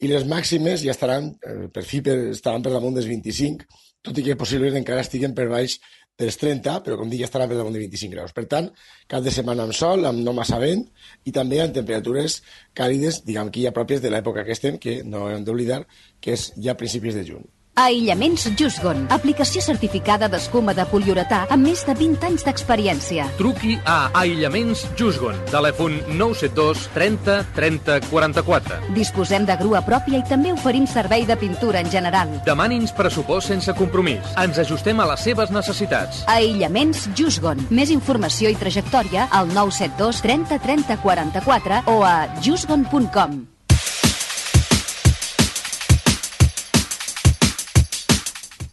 i les màximes ja estaran, eh, per fi, per, estaran per damunt dels 25, tot i que possiblement encara estiguen per baix dels 30, però com dic ja estaran per damunt de 25 graus. Per tant, cap de setmana amb sol, amb no massa vent i també amb temperatures càlides, diguem que ja pròpies de l'època que estem, que no hem d'oblidar que és ja principis de juny. Aïllaments Jusgon, aplicació certificada d'escuma de poliuretà amb més de 20 anys d'experiència. Truqui a Aïllaments Jusgon. Telèfon 972 30 30 44. Disposem de grua pròpia i també oferim servei de pintura en general. Demani'ns pressupost sense compromís. Ens ajustem a les seves necessitats. Aïllaments Jusgon. Més informació i trajectòria al 972 30 30 44 o a jusgon.com.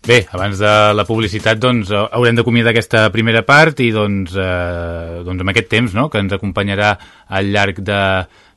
Bé, abans de la publicitat doncs, eh, haurem d'acomiadar aquesta primera part i doncs, eh, doncs amb aquest temps no?, que ens acompanyarà al llarg de,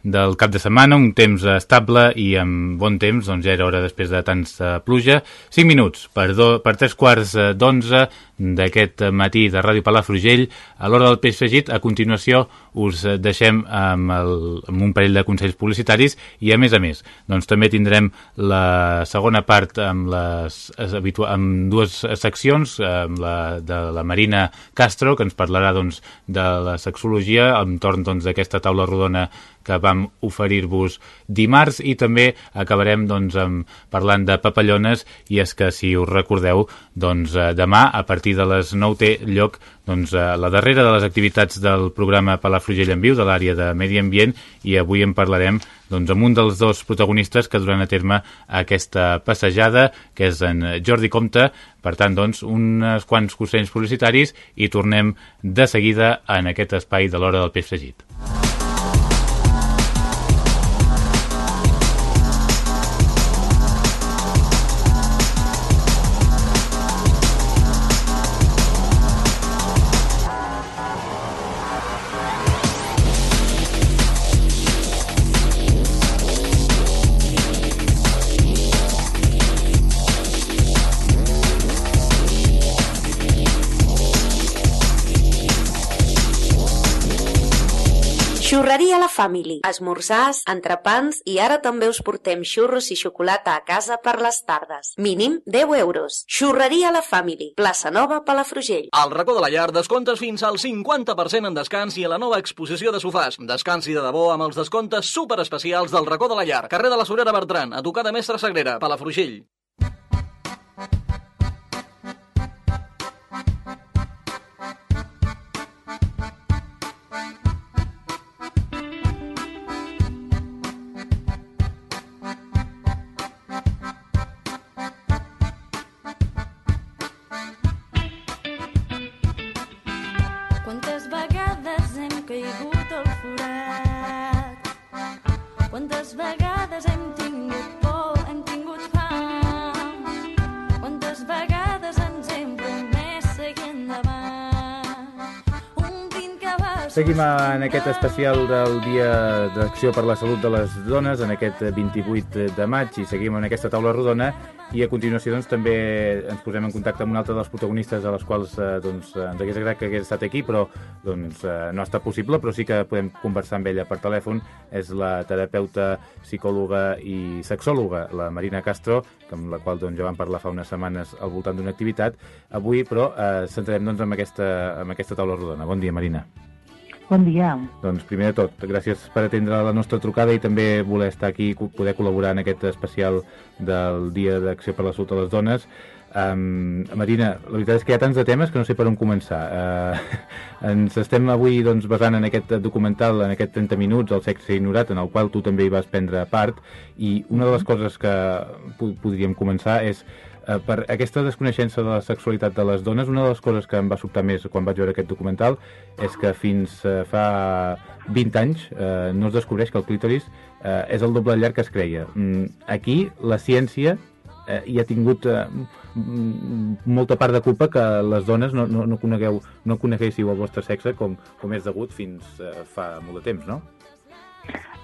del cap de setmana, un temps estable i amb bon temps, doncs ja era hora després de tanta pluja. 5 minuts per, do, per 3 quarts eh, d'onze d'aquest matí de Ràdio Palafrugell. A l'hora del peix fregit, a continuació us eh, deixem amb, el, amb un parell de consells publicitaris i a més a més, doncs també tindrem la segona part amb, les, amb dues seccions, amb la, de la Marina Castro, que ens parlarà doncs, de la sexologia, entorn doncs, d'aquesta taula rodona que vam oferir-vos dimarts i també acabarem doncs, amb, parlant de papallones i és que si us recordeu doncs, eh, demà a partir de les 9 té lloc doncs, eh, la darrera de les activitats del programa Palafrugell en Viu de l'àrea de Medi Ambient i avui en parlarem doncs, amb un dels dos protagonistes que duran a terme aquesta passejada que és en Jordi Comte per tant, doncs, uns quants consells publicitaris i tornem de seguida en aquest espai de l'hora del peix fregit. Xurreria La Family. Esmorzars, entrepans i ara també us portem xurros i xocolata a casa per les tardes. Mínim 10 euros. Xurreria La Family. Plaça Nova, Palafrugell. Al racó de la llar, descomptes fins al 50% en descans i a la nova exposició de sofàs. Descansi de debò amb els descomptes superespecials del racó de la llar. Carrer de la Sorera Bertran, a tocar de Mestre Sagrera, Palafrugell. En aquest especial del Dia d'Acció per la Salut de les Dones, en aquest 28 de maig, i seguim en aquesta taula rodona, i a continuació doncs, també ens posem en contacte amb un altre dels protagonistes a les quals eh, doncs, ens hagués agradat que hagués estat aquí, però doncs, eh, no ha estat possible, però sí que podem conversar amb ella per telèfon. És la terapeuta, psicòloga i sexòloga, la Marina Castro, amb la qual doncs, ja vam parlar fa unes setmanes al voltant d'una activitat. Avui, però, eh, centrarem doncs, en, aquesta, en aquesta taula rodona. Bon dia, Marina. Bon dia. Doncs primer de tot, gràcies per atendre la nostra trucada i també voler estar aquí i poder col·laborar en aquest especial del Dia d'Acció per la Salut de les Dones. Um, Marina, la veritat és que hi ha tants de temes que no sé per on començar. Uh, ens estem avui doncs, basant en aquest documental, en aquest 30 minuts, El sexe ignorat, en el qual tu també hi vas prendre part, i una de les coses que po- podríem començar és eh, per aquesta desconeixença de la sexualitat de les dones, una de les coses que em va sobtar més quan vaig veure aquest documental és que fins eh, fa 20 anys eh, no es descobreix que el clítoris eh, és el doble llarg que es creia. Mm, aquí la ciència eh, ha tingut eh, molta part de culpa que les dones no, no, no, conegueu, no coneguéssiu el vostre sexe com, com és degut fins eh, fa molt de temps, no?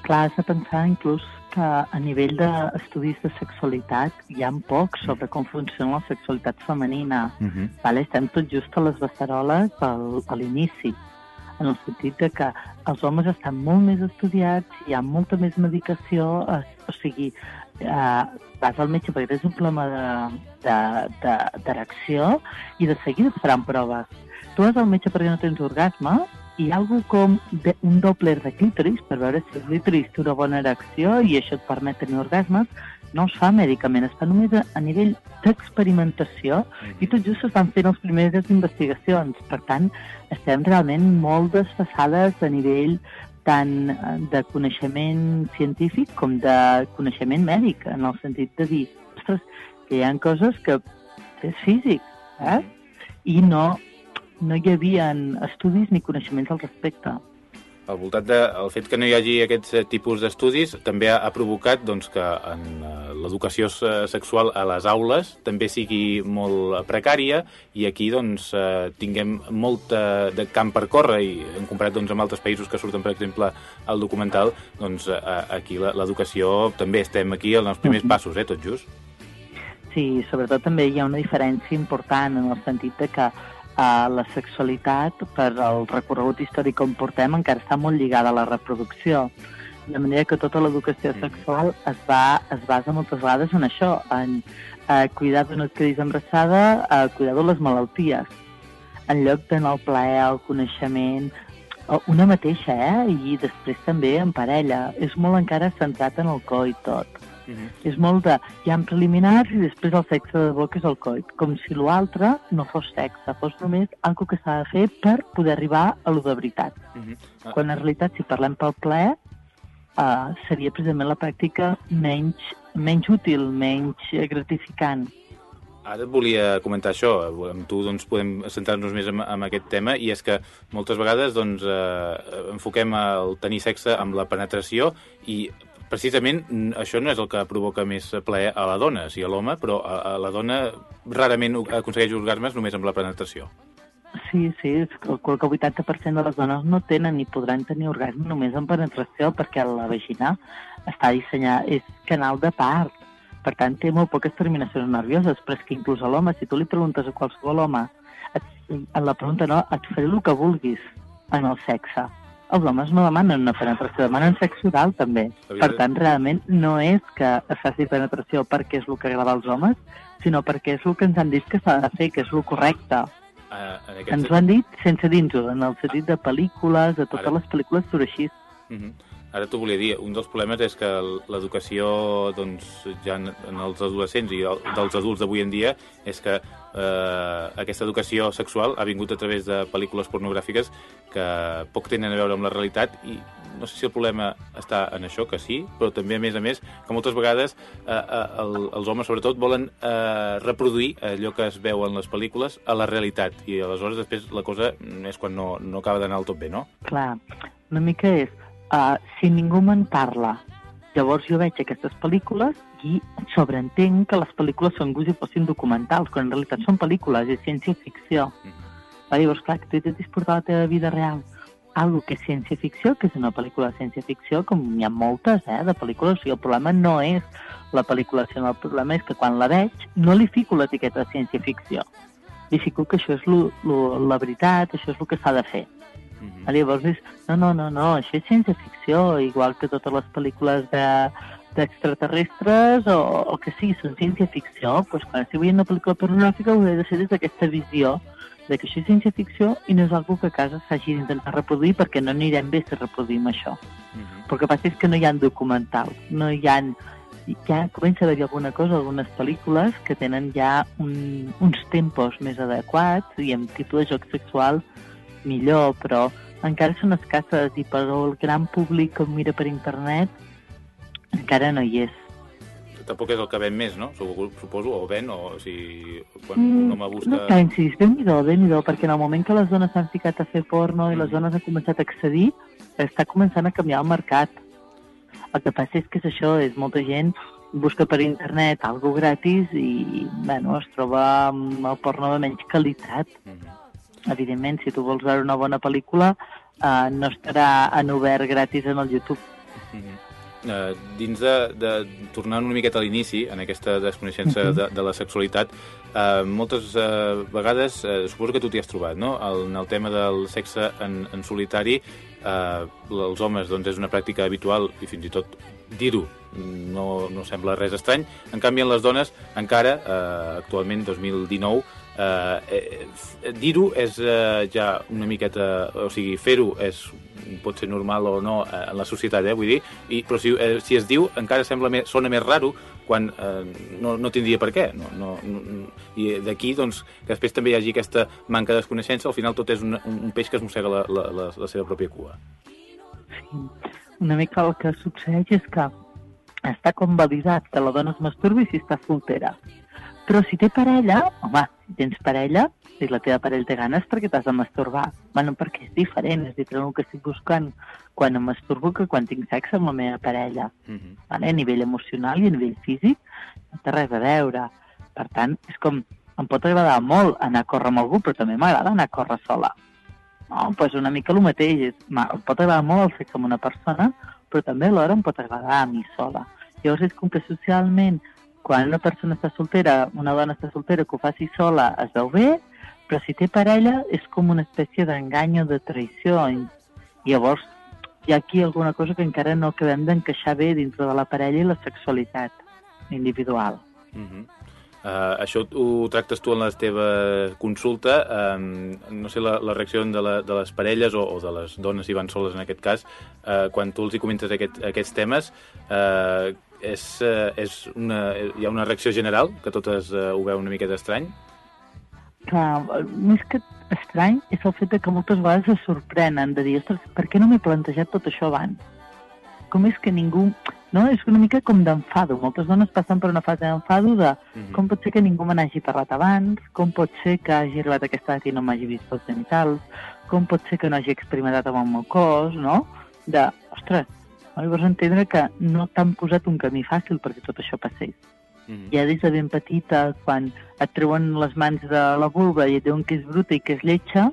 Clar, has de pensar inclús que a nivell d'estudis de sexualitat hi ha poc sobre com funciona la sexualitat femenina. Uh -huh. Vale? Estem tot just a les beceroles al, a l'inici, en el sentit de que els homes estan molt més estudiats, hi ha molta més medicació, eh, o sigui, eh, vas al metge perquè tens un problema de- de- de- d'erecció i de seguida et faran proves. Tu vas al metge perquè no tens orgasme i hi ha algú com de, un doble de clítoris per veure si el clítoris té una bona erecció i això et permet tenir orgasmes, no es fa mèdicament, es fa només a, a nivell d'experimentació i tot just es van fent les primeres investigacions. Per tant, estem realment molt desfassades a nivell tant eh, de coneixement científic com de coneixement mèdic, en el sentit de dir, ostres, que hi ha coses que és físic, eh? I no, no hi havia estudis ni coneixements al respecte. Al voltant del de, fet que no hi hagi aquests eh, tipus d'estudis també ha, ha provocat doncs, que en eh, l'educació se- sexual a les aules també sigui molt precària i aquí doncs, eh, tinguem molt de, camp per córrer i en comparat doncs, amb altres països que surten, per exemple, al documental, doncs aquí la- l'educació també estem aquí en els primers passos, eh, tot just. Sí, sobretot també hi ha una diferència important en el sentit de que uh, la sexualitat, per el recorregut històric on portem, encara està molt lligada a la reproducció. De manera que tota l'educació sexual es, va, es basa moltes vegades en això, en uh, cuidar d'una que quedis embarassada, uh, cuidar de les malalties, en lloc d'anar al plaer, al coneixement, una mateixa, eh? I després també en parella. És molt encara centrat en el coit tot. És molt de... Hi ha preliminars i després el sexe de que és el coit. Com si l'altre no fos sexe, fos només algo que s'ha de fer per poder arribar a lo de veritat. Ah. Quan en realitat, si parlem pel plaer, uh, seria precisament la pràctica menys, menys útil, menys eh, gratificant. Ara et volia comentar això, amb tu doncs, podem centrar-nos més en, en aquest tema, i és que moltes vegades doncs, eh, enfoquem el tenir sexe amb la penetració i precisament això no és el que provoca més plaer a la dona, sí a l'home, però a, a la dona rarament aconsegueix orgasmes només amb la penetració. Sí, sí, és que el 80% de les dones no tenen ni podran tenir orgasme només amb penetració perquè la vagina està dissenyada, és canal de part. Per tant, té molt poques terminacions nervioses, però és que inclús a l'home, si tu li preguntes a qualsevol home, et, en la pregunta no, et faré el que vulguis en el sexe. Els homes no demanen una penetració, demanen sexe oral també. Per tant, realment no és que es faci penetració perquè és el que agrada als homes, sinó perquè és el que ens han dit que s'ha de fer, que és el correcte. Uh, en Ens ho han dit sense dir-ho, en el sentit de pel·lícules, de totes Ara- les pel·lícules surt així. Uh -huh. Ara t'ho volia dir, un dels problemes és que l'educació doncs, ja en, en els adolescents i el- dels adults d'avui en dia és que eh, aquesta educació sexual ha vingut a través de pel·lícules pornogràfiques que poc tenen a veure amb la realitat i no sé si el problema està en això, que sí, però també, a més a més, que moltes vegades eh, eh, el, els homes, sobretot, volen eh, reproduir allò que es veu en les pel·lícules a la realitat i aleshores després la cosa és quan no, no acaba d'anar del tot bé, no? Clar, una mica és, uh, si ningú me'n parla, llavors jo veig aquestes pel·lícules i sobreentenc que les pel·lícules són com si fossin documentals, quan en realitat són pel·lícules, és ciència-ficció. Va, llavors, clar, que tu intentes portar la teva vida real algo que és ciència-ficció, que és una pel·lícula de ciència-ficció, com hi ha moltes, eh, de pel·lícules. O sigui, el problema no és la pel·lícula, sinó el problema és que quan la veig no li fico l'etiqueta de ciència-ficció. Li fico que això és lo, lo, la veritat, això és el que s'ha de fer. Mm -hmm. Llavors és, no, no, no, no, això és ciència-ficció, igual que totes les pel·lícules de d'extraterrestres o, o que sí, són ciència-ficció, doncs quan estic veient una pel·lícula pornogràfica ho he de ser des d'aquesta visió de que això és ciència-ficció i no és algo que a casa s'hagi d'intentar reproduir perquè no anirem bé si reproduïm això. Mm -hmm. Però el que passa és que no hi ha documentals, no hi ha... Ja comença a haver alguna cosa, algunes pel·lícules que tenen ja un, uns tempos més adequats i amb tipus de joc sexual millor, però encara són escasses i per el gran públic que mira per internet encara no hi és. Tampoc és el que ven més, no? Suposo, o ven, o si quan un home busca... No pensis, déu-n'hi-do, déu nhi déu perquè en el moment que les dones s'han ficat a fer porno i les dones han començat a accedir, està començant a canviar el mercat. El que passa és que és això, és molta gent busca per internet algo gratis i, bueno, es troba amb el porno de menys qualitat. Mm -hmm. Evidentment, si tu vols veure una bona pel·lícula, eh, no estarà en obert gratis en el YouTube. Mm -hmm. Uh, dins de, de tornant una miqueta a l'inici, en aquesta desconeixença uh -huh. de, de la sexualitat, uh, moltes uh, vegades, uh, suposo que tu t'hi has trobat, no? El, en el tema del sexe en, en solitari, uh, els homes doncs, és una pràctica habitual i fins i tot dir-ho no, no sembla res estrany. En canvi, en les dones, encara, uh, actualment, 2019, Uh, eh, dir-ho és uh, ja una miqueta... O sigui, fer-ho és pot ser normal o no eh, en la societat, eh, vull dir, i, però si, eh, si es diu encara sembla més, sona més raro quan eh, no, no tindria per què. No, no, no, I d'aquí, doncs, que després també hi hagi aquesta manca de desconeixença, al final tot és un, un, peix que es mossega la, la, la, la seva pròpia cua. Una mica el que succeeix és que està convalidat que la dona es masturbi si està soltera. Però si té parella, home, si tens parella, si la teva parella té ganes, perquè t'has de masturbar. Bueno, perquè és diferent, és diferent el que estic buscant quan em masturbo que quan tinc sexe amb la meva parella. Mm -hmm. vale? A nivell emocional i a nivell físic no té res a veure. Per tant, és com, em pot agradar molt anar a córrer amb algú, però també m'agrada anar a córrer sola. No, doncs pues una mica el mateix. Em pot agradar molt el sexe amb una persona, però també alhora em pot agradar a mi sola. Llavors és com que socialment quan una persona està soltera, una dona està soltera, que ho faci sola, es veu bé, però si té parella és com una espècie d'engany o de traïció. Llavors hi ha aquí alguna cosa que encara no acabem d'encaixar bé dintre de la parella i la sexualitat individual. Uh -huh. Uh, això ho tractes tu en la teva consulta. Um, no sé la, la reacció de, la, de les parelles o, o de les dones, si van soles en aquest cas, uh, quan tu els hi comentes aquest, aquests temes, uh, és, uh, és una, hi ha una reacció general, que totes uh, ho veuen una miqueta estrany? Clar, més que estrany és el fet que moltes vegades es sorprenen de dir, ostres, per què no m'he plantejat tot això abans? Com és que ningú... No? És una mica com d'enfado. Moltes dones passen per una fase d'enfado de mm -hmm. com pot ser que ningú me n'hagi parlat abans, com pot ser que hagi arribat aquesta edat i no m'hagi vist els genitals, com pot ser que no hagi experimentat amb el meu cos, no? De, ostres? Llavors entendre que no t'han posat un camí fàcil perquè tot això passés. Mm -hmm. Ja des de ben petita, quan et treuen les mans de la vulva i et diuen que és bruta i que és lletja,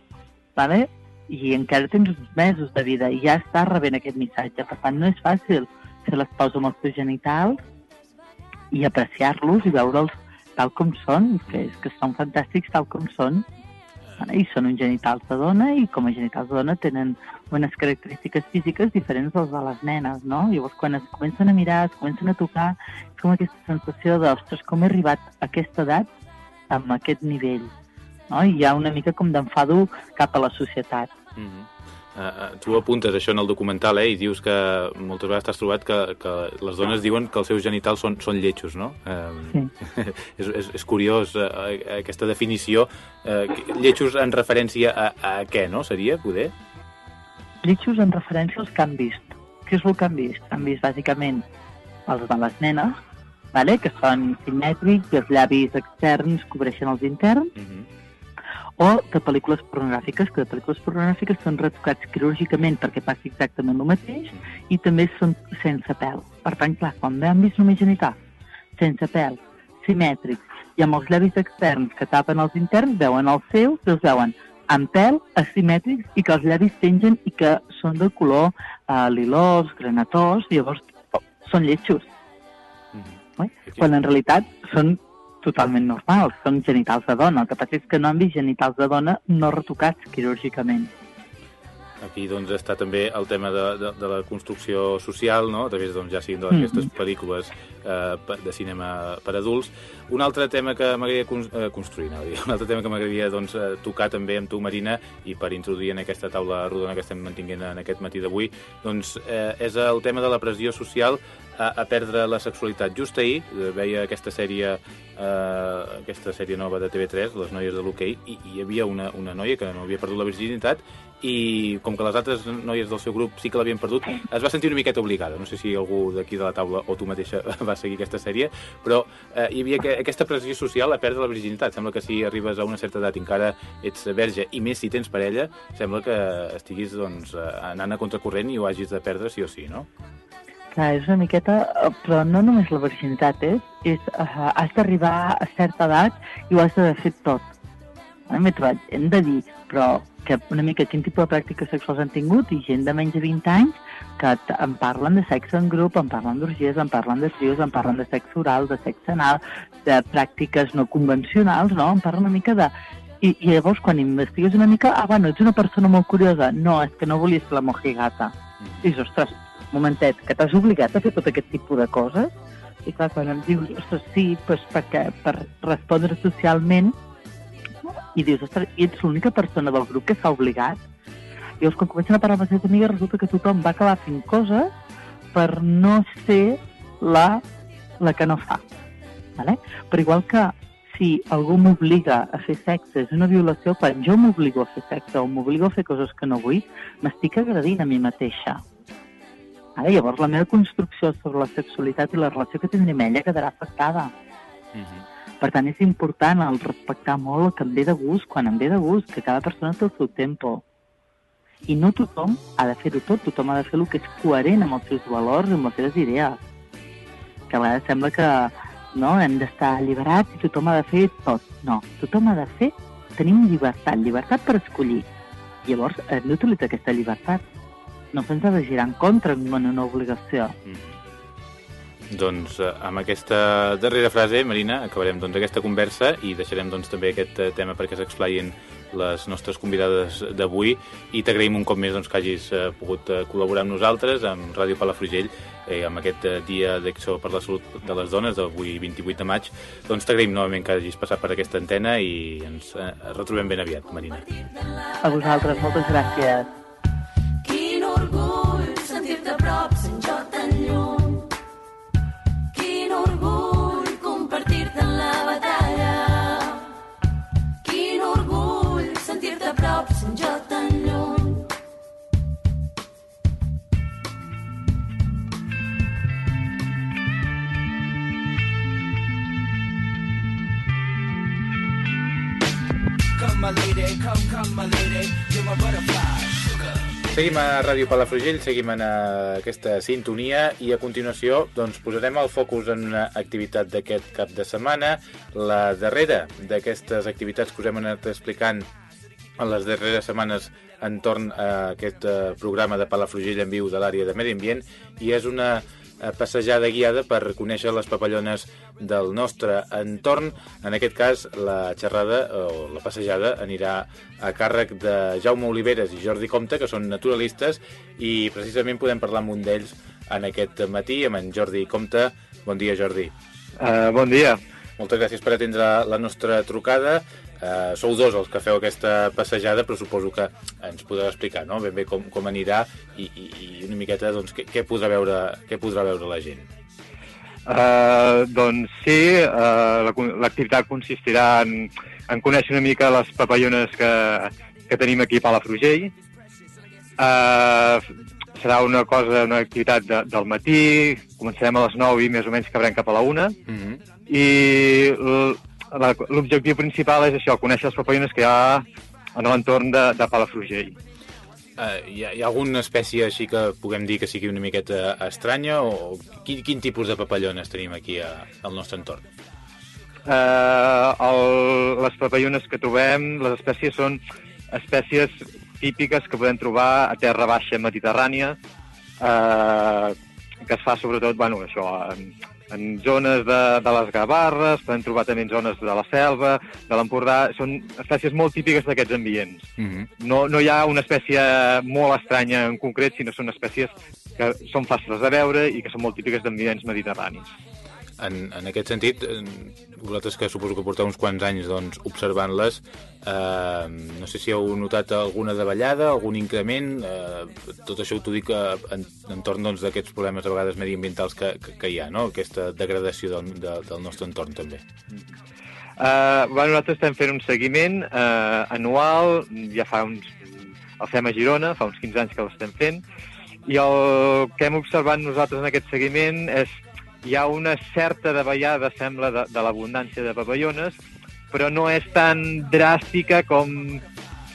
vale? i encara tens uns mesos de vida i ja estàs rebent aquest missatge. Per tant, no és fàcil fer les paus amb els teus genitals i apreciar-los i veure'ls tal com són, que, és, que són fantàstics tal com són. Vale? I són uns genitals de dona i com a genitals de dona tenen unes característiques físiques diferents dels de les nenes, no? Llavors, quan es comencen a mirar, es comencen a tocar, és com aquesta sensació de, ostres, com he arribat a aquesta edat amb aquest nivell, no? I hi ha una mica com d'enfado cap a la societat. Mm -hmm. eh, tu apuntes això en el documental, eh, i dius que moltes vegades t'has trobat que, que les dones diuen que els seus genitals són, són lletjos, no? Eh, és, és, és curiós eh, aquesta definició. Eh, lletjos en referència a, a què, no? Seria, poder? Lletjos en referència als que han vist. Què és el que han vist? Han vist bàsicament els de les nenes, vale? que són simètrics, i els llavis externs cobreixen els interns, Mm -hmm. o de pel·lícules pornogràfiques, que de pel·lícules pornogràfiques són retocats quirúrgicament perquè passi exactament el mateix, i també són sense pèl. Per tant, clar, quan han vist només genital, sense pèl, simètrics, i amb els llavis externs que tapen els interns, veuen els seus i els veuen amb pèl, asimètrics, i que els llavis pengen i que són de color eh, lilós, granatós, i llavors oh, són lletjos. Eh? Quan en realitat són totalment normals, són genitals de dona. El que passa és que no han vist genitals de dona no retocats quirúrgicament. Aquí doncs està també el tema de, de, de la construcció social, no? a través doncs, ja siguin d'aquestes Mhm. pel·lícules eh, de cinema per adults. Un altre tema que m'agradaria cons eh, construir, no? un altre tema que m'agradaria doncs, eh, tocar també amb tu, Marina, i per introduir en aquesta taula rodona que estem mantinguent en aquest matí d'avui, doncs eh, és el tema de la pressió social a, a perdre la sexualitat. Just ahir eh, veia aquesta sèrie eh, aquesta sèrie nova de TV3, Les noies de l'hoquei, i i hi havia una, una noia que no havia perdut la virginitat i com que les altres noies del seu grup sí que l'havien perdut, es va sentir una miqueta obligada. No sé si algú d'aquí de la taula o tu mateixa va seguir aquesta sèrie, però eh, hi havia que, aquesta pressió social a perdre la virginitat. Sembla que si arribes a una certa edat i encara ets verge, i més si tens parella, sembla que estiguis doncs, eh, anant a contracorrent i ho hagis de perdre sí o sí, no? Clar, és una miqueta... eh, Però no només la virginitat, eh? és uh, has d'arribar a certa edat i ho has d'haver fet tot. Mi trobat, hem de dir, però que una mica quin tipus de pràctiques sexuals han tingut i gent de menys de 20 anys que em parlen de sexe en grup, em parlen d'orgies, em parlen de trios, em parlen de sexe oral, de sexe anal, de pràctiques no convencionals, no? Em parlen una mica de... I, i llavors, quan investigues una mica, ah, bueno, ets una persona molt curiosa. No, és que no volies la mojigata. I dius, ostres, momentet, que t'has obligat a fer tot aquest tipus de coses? I clar, quan em dius, ostres, sí, doncs perquè, per respondre socialment, i dius, ostres, ets l'única persona del grup que s'ha obligat? Llavors, quan comencen a parlar amb les teves amigues, resulta que tothom va acabar fent coses per no ser la, la que no fa. Vale? Però igual que si algú m'obliga a fer sexe és una violació, quan jo m'obligo a fer sexe o m'obligo a fer coses que no vull, m'estic agredint a mi mateixa. Ara, llavors, la meva construcció sobre la sexualitat i la relació que tindré amb ella quedarà afectada. Per tant, és important el respectar molt el que em ve de gust, quan em ve de gust, que cada persona té el seu tempo. I no tothom ha de fer-ho tot, tothom ha de fer el que és coherent amb els seus valors i amb les seves idees. Que a vegades sembla que no, hem d'estar alliberats i tothom ha de fer tot. No, tothom ha de fer, tenim llibertat, llibertat per escollir. Llavors hem d'utilitzar aquesta llibertat. No se'ns ha de girar en contra en una obligació. Doncs eh, amb aquesta darrera frase, Marina, acabarem doncs, aquesta conversa i deixarem doncs, també aquest eh, tema perquè s'explaien les nostres convidades d'avui i t'agraïm un cop més doncs, que hagis eh, pogut eh, col·laborar amb nosaltres, amb Ràdio Palafrugell, eh, amb aquest dia d'Exo per la Salut de les Dones, d'avui 28 de maig. Doncs t'agraïm novament que hagis passat per aquesta antena i ens eh, retrobem ben aviat, Marina. A vosaltres, moltes gràcies. Quin orgull sentir-te a prop sent jo tan lluny. Prop sent jo tan lluny. Come, my lady, come, come, my lady, you're my butterfly, sugar. Seguim a Ràdio Palafrugell, seguim en eh, aquesta sintonia i a continuació doncs, posarem el focus en una activitat d'aquest cap de setmana, la darrera d'aquestes activitats que us hem anat explicant en les darreres setmanes entorn a aquest eh, programa de Palafrugell en viu de l'àrea de Medi Ambient i és una eh, passejada guiada per conèixer les papallones del nostre entorn. En aquest cas, la xerrada o la passejada anirà a càrrec de Jaume Oliveres i Jordi Comte, que són naturalistes, i precisament podem parlar amb un d'ells en aquest matí, amb en Jordi Comte. Bon dia, Jordi. Uh, bon dia. Moltes gràcies per atendre la nostra trucada. Eh, sou dos els que feu aquesta passejada, però suposo que ens podrà explicar no? ben bé com, com anirà i, i, i una miqueta doncs, què, què, podrà veure, què podrà veure la gent. Uh, doncs sí, uh, la- l'activitat consistirà en, en conèixer una mica les papallones que, que tenim aquí a Palafrugell. Uh, serà una cosa, una activitat de, del matí, començarem a les 9 i més o menys acabarem cap a la 1, Mm -hmm. i la- l'objectiu principal és això, conèixer les papallones que hi ha en l'entorn de, de Palafrugell. Uh, hi, ha, hi ha alguna espècie així que puguem dir que sigui una miqueta estranya o quin, quin tipus de papallones tenim aquí a, al nostre entorn? Eh, el, les papallones que trobem, les espècies són espècies típiques que podem trobar a terra baixa mediterrània, eh, que es fa sobretot, bueno, això, en, en zones de, de les Gavarres, podem trobar també en zones de la selva, de l'Empordà, són espècies molt típiques d'aquests ambients. Mm -hmm. No, no hi ha una espècie molt estranya en concret, sinó són espècies que són fàcils de veure i que són molt típiques d'ambients mediterranis. En, en aquest sentit, eh, vosaltres que suposo que porteu uns quants anys doncs, observant-les, eh, no sé si heu notat alguna davallada, algun increment, eh, tot això t'ho dic eh, en, entorn doncs, d'aquests problemes a vegades mediambientals que, que, que hi ha, no? aquesta degradació del, de, del nostre entorn també. Uh, bueno, nosaltres estem fent un seguiment uh, anual, ja fa uns... El fem a Girona, fa uns 15 anys que l'estem fent, i el que hem observat nosaltres en aquest seguiment és hi ha una certa davallada, sembla, de, de l'abundància de papallones, però no és tan dràstica com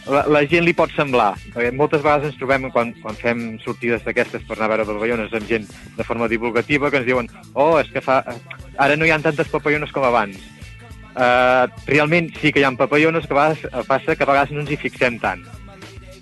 la, la gent li pot semblar. Perquè moltes vegades ens trobem, quan, quan fem sortides d'aquestes per anar a veure papallones amb gent de forma divulgativa, que ens diuen oh, és que fa... ara no hi ha tantes papallones com abans. Uh, realment sí que hi ha papallones, que vegades, passa que a vegades no ens hi fixem tant.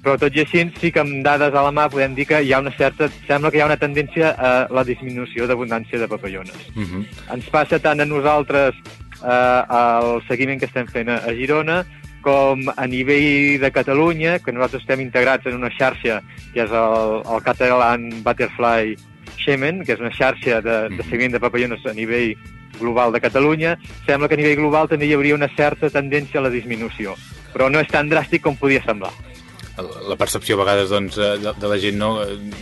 Però tot i així, sí que amb dades a la mà podem dir que hi ha una certa... Sembla que hi ha una tendència a la disminució d'abundància de papallones. Mm -hmm. Ens passa tant a nosaltres eh, el seguiment que estem fent a, Girona com a nivell de Catalunya, que nosaltres estem integrats en una xarxa que és el, el Catalan Butterfly Shaman, que és una xarxa de, de seguiment de papallones a nivell global de Catalunya, sembla que a nivell global també hi hauria una certa tendència a la disminució, però no és tan dràstic com podia semblar. La percepció a vegades doncs, eh, de, de la gent no,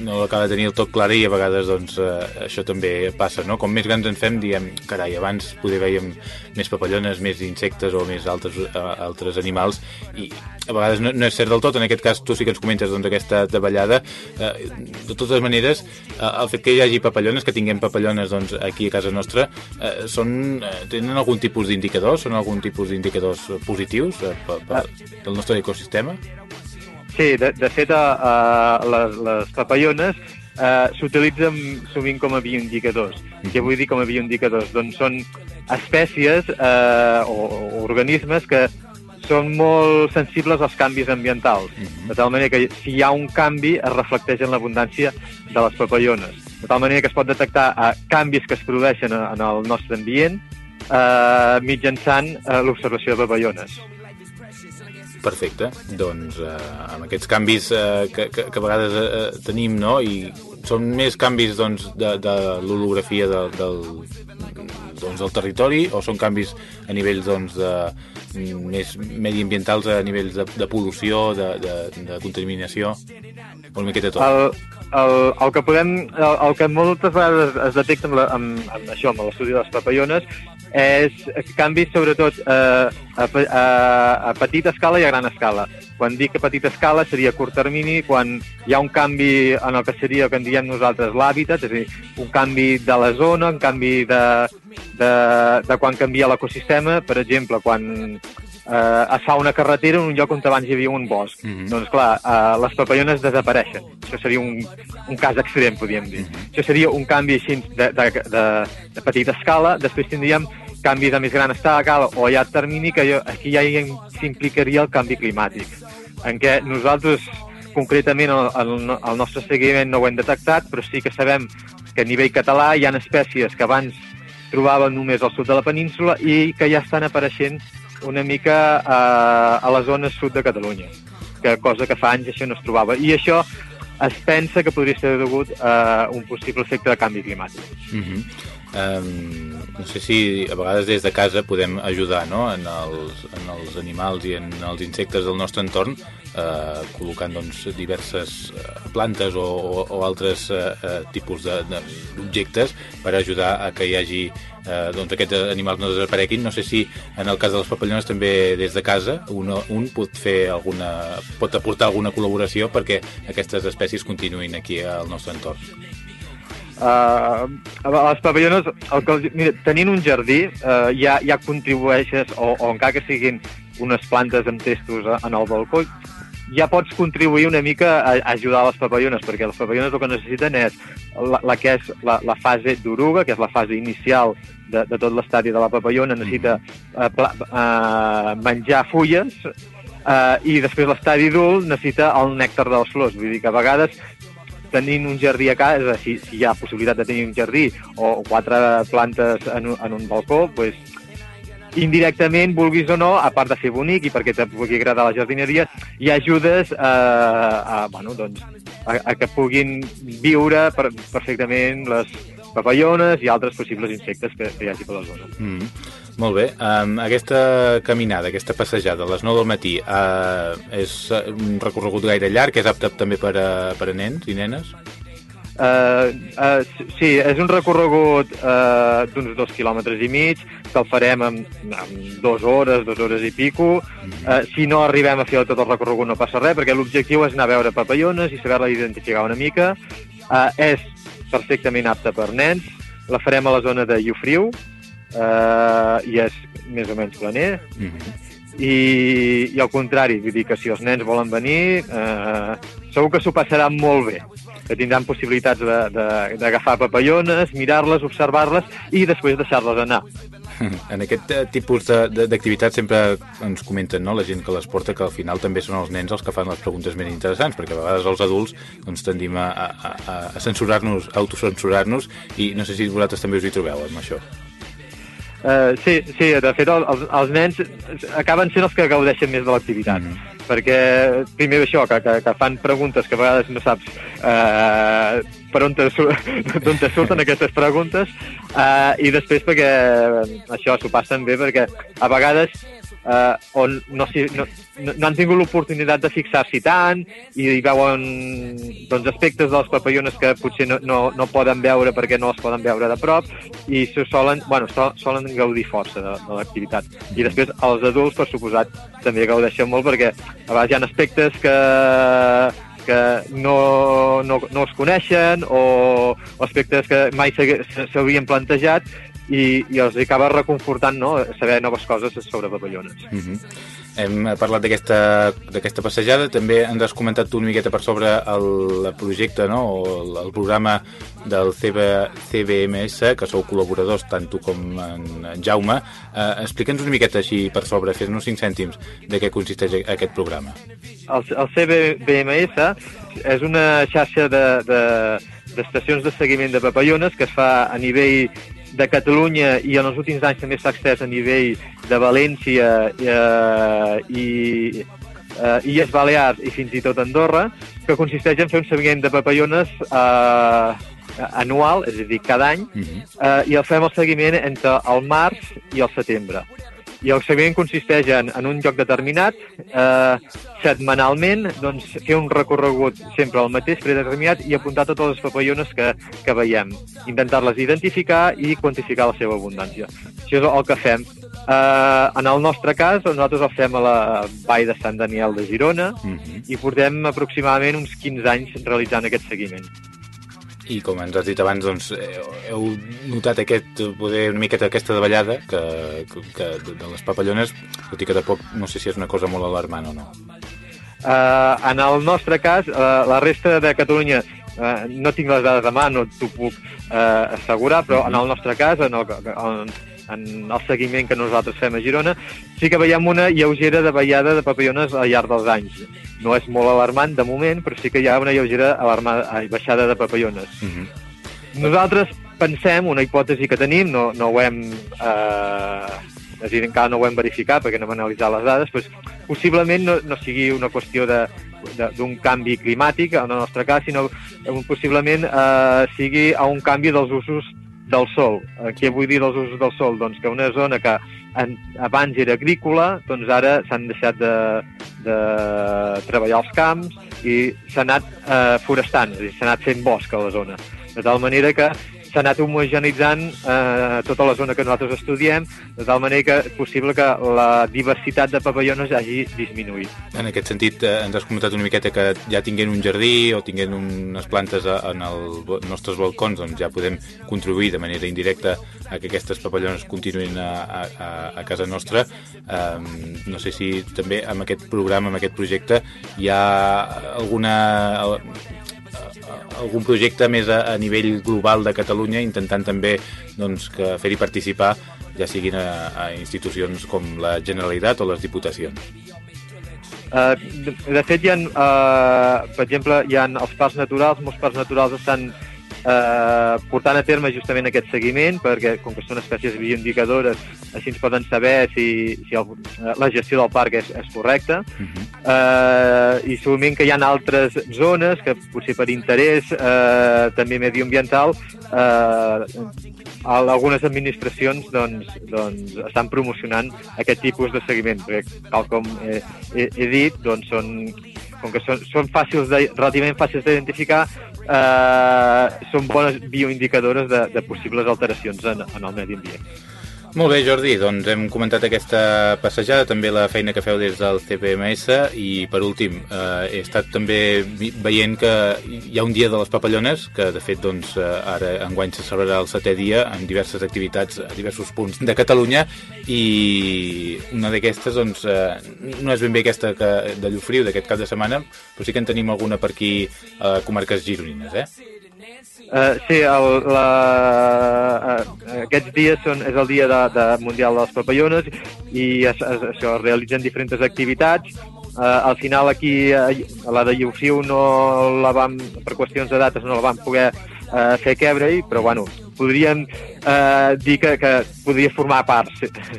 no acaba de tenir el tot clar i a vegades doncs, eh, això també passa. No? Com més grans ens fem, diem, carai, abans poder veiem més papallones, més insectes o més altres, eh, altres animals i a vegades no, no és cert del tot. En aquest cas tu sí que ens comentes doncs, aquesta davallada. De totes maneres, el fet que hi hagi papallones, que tinguem papallones doncs, aquí a casa nostra, són, tenen algun tipus d'indicadors? Són algun tipus d'indicadors positius per, per, del nostre ecosistema? Sí, de, de fet, uh, uh, les, les papallones uh, s'utilitzen sovint com a bioindicadors. Què vull dir com a bioindicadors? Doncs són espècies uh, o, o organismes que són molt sensibles als canvis ambientals, de tal manera que si hi ha un canvi es reflecteix en l'abundància de les papallones. De tal manera que es pot detectar uh, canvis que es produeixen en el nostre ambient uh, mitjançant uh, l'observació de papallones. Perfecte. Doncs eh, amb aquests canvis eh, que, que, que a vegades eh, tenim, no? I són més canvis doncs, de, de l'holografia de, del, doncs, del territori o són canvis a nivells doncs, de, més mediambientals, a nivells de, de pol·lució, de, de, de contaminació? Una miqueta tot. El, el, el que podem, el, el que moltes vegades es detecta amb, la, amb, amb això, amb l'estudi de les papallones, és canvis sobretot eh, a, a, a petita escala i a gran escala. Quan dic a petita escala seria a curt termini, quan hi ha un canvi en el que seria que en diem nosaltres l'hàbitat, és a dir, un canvi de la zona, un canvi de, de, de quan canvia l'ecosistema, per exemple, quan eh, es fa una carretera en un lloc on abans hi havia un bosc. Mm -hmm. Doncs clar, eh, les papallones desapareixen. Això seria un, un cas extrem, podríem dir. Mm -hmm. Això seria un canvi així de, de, de, de petita escala. Després tindríem canvi de més gran escala o a llarg termini, que jo, aquí ja s'implicaria el canvi climàtic, en què nosaltres concretament el, el, el nostre seguiment no ho hem detectat, però sí que sabem que a nivell català hi ha espècies que abans trobaven només al sud de la península i que ja estan apareixent una mica a, a la zona sud de Catalunya, que cosa que fa anys això no es trobava. I això es pensa que podria ser degut a un possible efecte de canvi climàtic. Mm -hmm. Um, no sé si a vegades des de casa podem ajudar no? en, els, en els animals i en els insectes del nostre entorn eh, col·locant doncs, diverses eh, plantes o, o, o altres eh, eh, tipus d'objectes per ajudar a que hi hagi eh, doncs aquests animals no desapareguin. No sé si en el cas de les papallones també des de casa un, un pot fer alguna pot aportar alguna col·laboració perquè aquestes espècies continuïn aquí al nostre entorn. Uh, a les papallones, el que, els- mira, tenint un jardí, uh, ja, ja contribueixes, o, o encara que siguin unes plantes amb testos a- en el balcó, ja pots contribuir una mica a, a ajudar les papallones, perquè les papallones el que necessiten és la, la que és la, la fase d'oruga, que és la fase inicial de, de tot l'estadi de la papallona, necessita uh, pla, uh, menjar fulles, uh, i després l'estadi adult necessita el nèctar de les flors. Vull dir que a vegades tenint un jardí a casa, si, si hi ha possibilitat de tenir un jardí o quatre plantes en un, en un balcó, pues, indirectament, vulguis o no, a part de fer bonic i perquè te pugui agradar la jardineria, hi ajudes a, a, bueno, doncs, a, a que puguin viure per, perfectament les papallones i altres possibles insectes que, que hi hagi per la zona. Mm. Molt bé. Um, aquesta caminada, aquesta passejada a les 9 del matí uh, és un recorregut gaire llarg, és apte també per a, per a nens i nenes? Uh, uh, sí, és un recorregut uh, d'uns dos quilòmetres i mig, que el farem en, en dues hores, dues hores i pico. Uh, si no arribem a fer tot el recorregut no passa res, perquè l'objectiu és anar a veure papallones i saber-la identificar una mica. Uh, és perfectament apta per nens. La farem a la zona de Llofriu, uh, i és més o menys planer. Mm -hmm. I, i al contrari, vull dir que si els nens volen venir, eh, segur que s'ho passaran molt bé, que tindran possibilitats d'agafar papallones, mirar-les, observar-les i després deixar-les anar. En aquest eh, tipus d'activitats sempre ens comenten no, la gent que les porta que al final també són els nens els que fan les preguntes més interessants, perquè a vegades els adults doncs, tendim a, a, a- censurar-nos, autocensurar-nos, i no sé si vosaltres també us hi trobeu amb això. Uh, sí, sí, de fet el, els, els nens acaben sent els que gaudeixen més de l'activitat mm -hmm. perquè primer això, que, que, que fan preguntes que a vegades no saps uh, per on te, d'on te surten aquestes preguntes uh, i després perquè això s'ho passen bé perquè a vegades uh, on no, no, no, han tingut l'oportunitat de fixar-s'hi tant i hi veuen doncs, aspectes de les papallones que potser no, no, no poden veure perquè no les poden veure de prop i se solen, bueno, so, solen gaudir força de, de l'activitat. I després els adults, per suposat, també gaudeixen molt perquè a vegades hi ha aspectes que que no, no, no es coneixen o, aspectes que mai s'haurien plantejat i, i els acaba reconfortant no? saber noves coses sobre papallones. Mm -hmm. Hem parlat d'aquesta passejada, també ens has comentat tu una miqueta per sobre el projecte no? o el, el programa del CB, CBMS, que sou col·laboradors, tant tu com en, en Jaume. Eh, Explica'ns una miqueta així per sobre, fes-nos cinc cèntims de què consisteix aquest programa. El, el CBMS és una xarxa de- de- d'estacions de, de seguiment de papallones que es fa a nivell de Catalunya i en els últims anys també s'ha extès a nivell de València eh, i eh, Illes Balears i fins i tot Andorra, que consisteix en fer un seguiment de papallones eh, anual, és a dir, cada any, eh, i el fem el seguiment entre el març i el setembre. I el seguiment consisteix en, en un lloc determinat, eh, setmanalment, doncs, fer un recorregut sempre al mateix, predeterminat, i apuntar totes les papallones que, que veiem. Intentar-les identificar i quantificar la seva abundància. Això és el que fem. Eh, en el nostre cas, nosaltres el fem a la Vall de Sant Daniel de Girona Mm -hmm. i portem aproximadament uns 15 anys realitzant aquest seguiment. I com ens has dit abans, doncs, eh, heu notat aquest, poder una miqueta aquesta davallada que, que, que de, de les papallones, tot i que tampoc no sé si és una cosa molt alarmant o no. Uh, en el nostre cas, uh, la resta de Catalunya uh, no tinc les dades de mà, no t'ho puc uh, assegurar, però en el nostre cas, en el, en, en el seguiment que nosaltres fem a Girona, sí que veiem una lleugera davallada de papallones al llarg dels anys. No és molt alarmant de moment, però sí que hi ha una lleugera alarmada, ai, baixada de papallones. Mm -hmm. Nosaltres pensem, una hipòtesi que tenim, no, no ho hem... Eh, és a dir, encara no ho hem verificat perquè no hem analitzat les dades, doncs, possiblement no, no sigui una qüestió de de- d'un canvi climàtic, en el nostre cas, sinó eh, possiblement eh, sigui a un canvi dels usos del sol. Eh, què vull dir dels usos del sol? Doncs que una zona que en, abans era agrícola, doncs ara s'han deixat de, de treballar els camps i s'ha anat eh, forestant, s'ha anat fent bosc a la zona. De tal manera que s'ha anat homogenitzant eh, tota la zona que nosaltres estudiem, de tal manera que és possible que la diversitat de papallones hagi disminuït. En aquest sentit, eh, ens has comentat una miqueta que ja tinguent un jardí o tinguent unes plantes en els nostres balcons, doncs ja podem contribuir de manera indirecta a que aquestes papallones continuïn a, a, a, casa nostra. Um, no sé si també amb aquest programa, amb aquest projecte, hi ha alguna algun projecte més a, a nivell global de Catalunya intentant també doncs, fer-hi participar ja siguin a, a institucions com la Generalitat o les Diputacions. Uh, de, de fet, hi ha, uh, per exemple, hi ha els parcs naturals, molts parcs naturals estan uh, portant a terme justament aquest seguiment, perquè com que són espècies bioindicadores, així ens poden saber si, si el, eh, la gestió del parc és, és correcta. Uh, I segurament que hi ha altres zones que potser per interès uh, també medioambiental uh, algunes administracions doncs, doncs, estan promocionant aquest tipus de seguiment, perquè tal com he, he, he dit, doncs són, com que són, són fàcils de, relativament fàcils d'identificar, eh, són bones bioindicadores de, de possibles alteracions en, en el medi ambient. Molt bé, Jordi, doncs hem comentat aquesta passejada, també la feina que feu des del CPMS i, per últim, eh, he estat també veient que hi ha un dia de les papallones, que de fet doncs, eh, ara enguany se celebrarà el setè dia amb diverses activitats a diversos punts de Catalunya i una d'aquestes doncs, eh, no és ben bé aquesta que, de Llofriu d'aquest cap de setmana, però sí que en tenim alguna per aquí a comarques gironines, eh? Uh, sí, el, la, uh, aquests dies són, és el dia de, de Mundial de les Papallones i es, es, això, es realitzen diferents activitats. Uh, al final aquí, uh, la de Llofriu no la vam, per qüestions de dates, no la vam poder uh, fer quebre-hi, però bueno, podríem uh, dir que, que podria formar part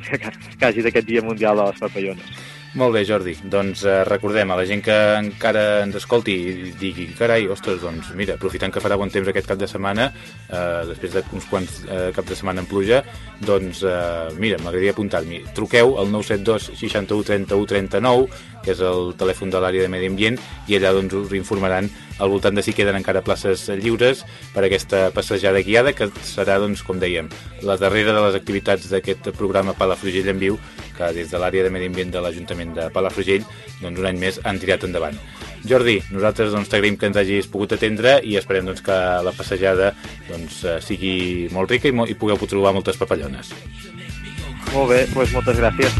quasi d'aquest dia Mundial de les Papallones. Molt bé, Jordi. Doncs eh, recordem a la gent que encara ens escolti i digui, carai, ostres, doncs mira, aprofitant que farà bon temps aquest cap de setmana, eh, després d'uns quants eh, caps de setmana en pluja, doncs eh, mira, m'agradaria apuntar-m'hi. Truqueu al 972 61 31 39, que és el telèfon de l'àrea de Medi Ambient, i allà doncs us informaran al voltant de si queden encara places lliures per aquesta passejada guiada, que serà, doncs, com dèiem, la darrera de les activitats d'aquest programa Palafrugell en viu, que des de l'àrea de Medi Ambient de l'Ajuntament de Palafrugell, doncs un any més han tirat endavant. Jordi, nosaltres doncs, t'agraïm que ens hagis pogut atendre i esperem doncs, que la passejada doncs, eh, sigui molt rica i, mo i pugueu trobar moltes papallones. Molt bé, doncs moltes gràcies.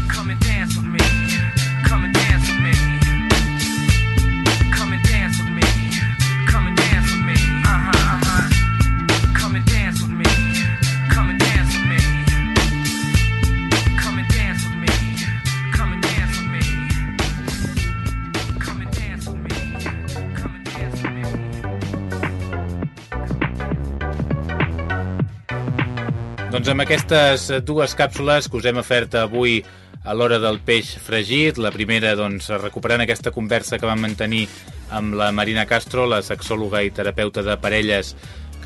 Doncs amb aquestes dues càpsules que us hem ofert avui a l'hora del peix fregit, la primera doncs, recuperant aquesta conversa que vam mantenir amb la Marina Castro, la sexòloga i terapeuta de parelles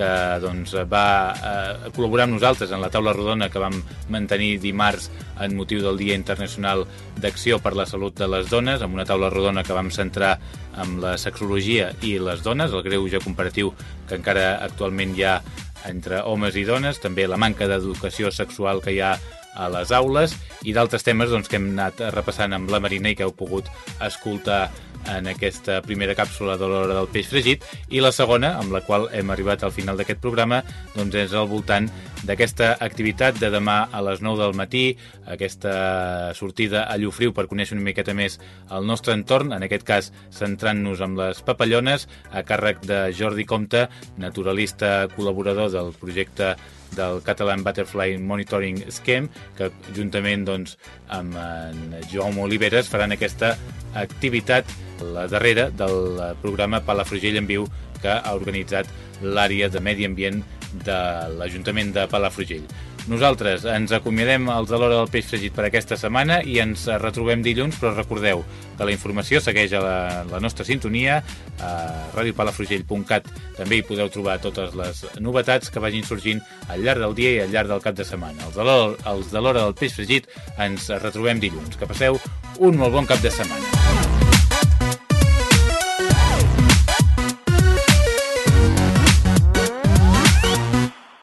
que doncs, va eh, col·laborar amb nosaltres en la taula rodona que vam mantenir dimarts en motiu del Dia Internacional d'Acció per la Salut de les Dones, amb una taula rodona que vam centrar amb la sexologia i les dones, el greuge comparatiu que encara actualment hi ha entre homes i dones, també la manca d'educació sexual que hi ha a les aules i d'altres temes doncs, que hem anat repassant amb la Marina i que heu pogut escoltar en aquesta primera càpsula de l'hora del peix fregit i la segona, amb la qual hem arribat al final d'aquest programa, doncs és al voltant d'aquesta activitat de demà a les 9 del matí, aquesta sortida a Llofriu per conèixer una miqueta més el nostre entorn, en aquest cas centrant-nos amb les papallones, a càrrec de Jordi Comte, naturalista col·laborador del projecte del Catalan Butterfly Monitoring Scheme, que juntament doncs, amb en Jaume Oliveres faran aquesta activitat, la darrera del programa Palafrugell en viu que ha organitzat l'àrea de medi ambient de l'Ajuntament de Palafrugell. Nosaltres ens acomiadem als de l'hora del peix fregit per aquesta setmana i ens retrobem dilluns, però recordeu que la informació segueix a la, la nostra sintonia a radiopalafrugell.cat. També hi podeu trobar totes les novetats que vagin sorgint al llarg del dia i al llarg del cap de setmana. Els de l'hora- del peix fregit ens retrobem dilluns. Que passeu un molt bon cap de setmana.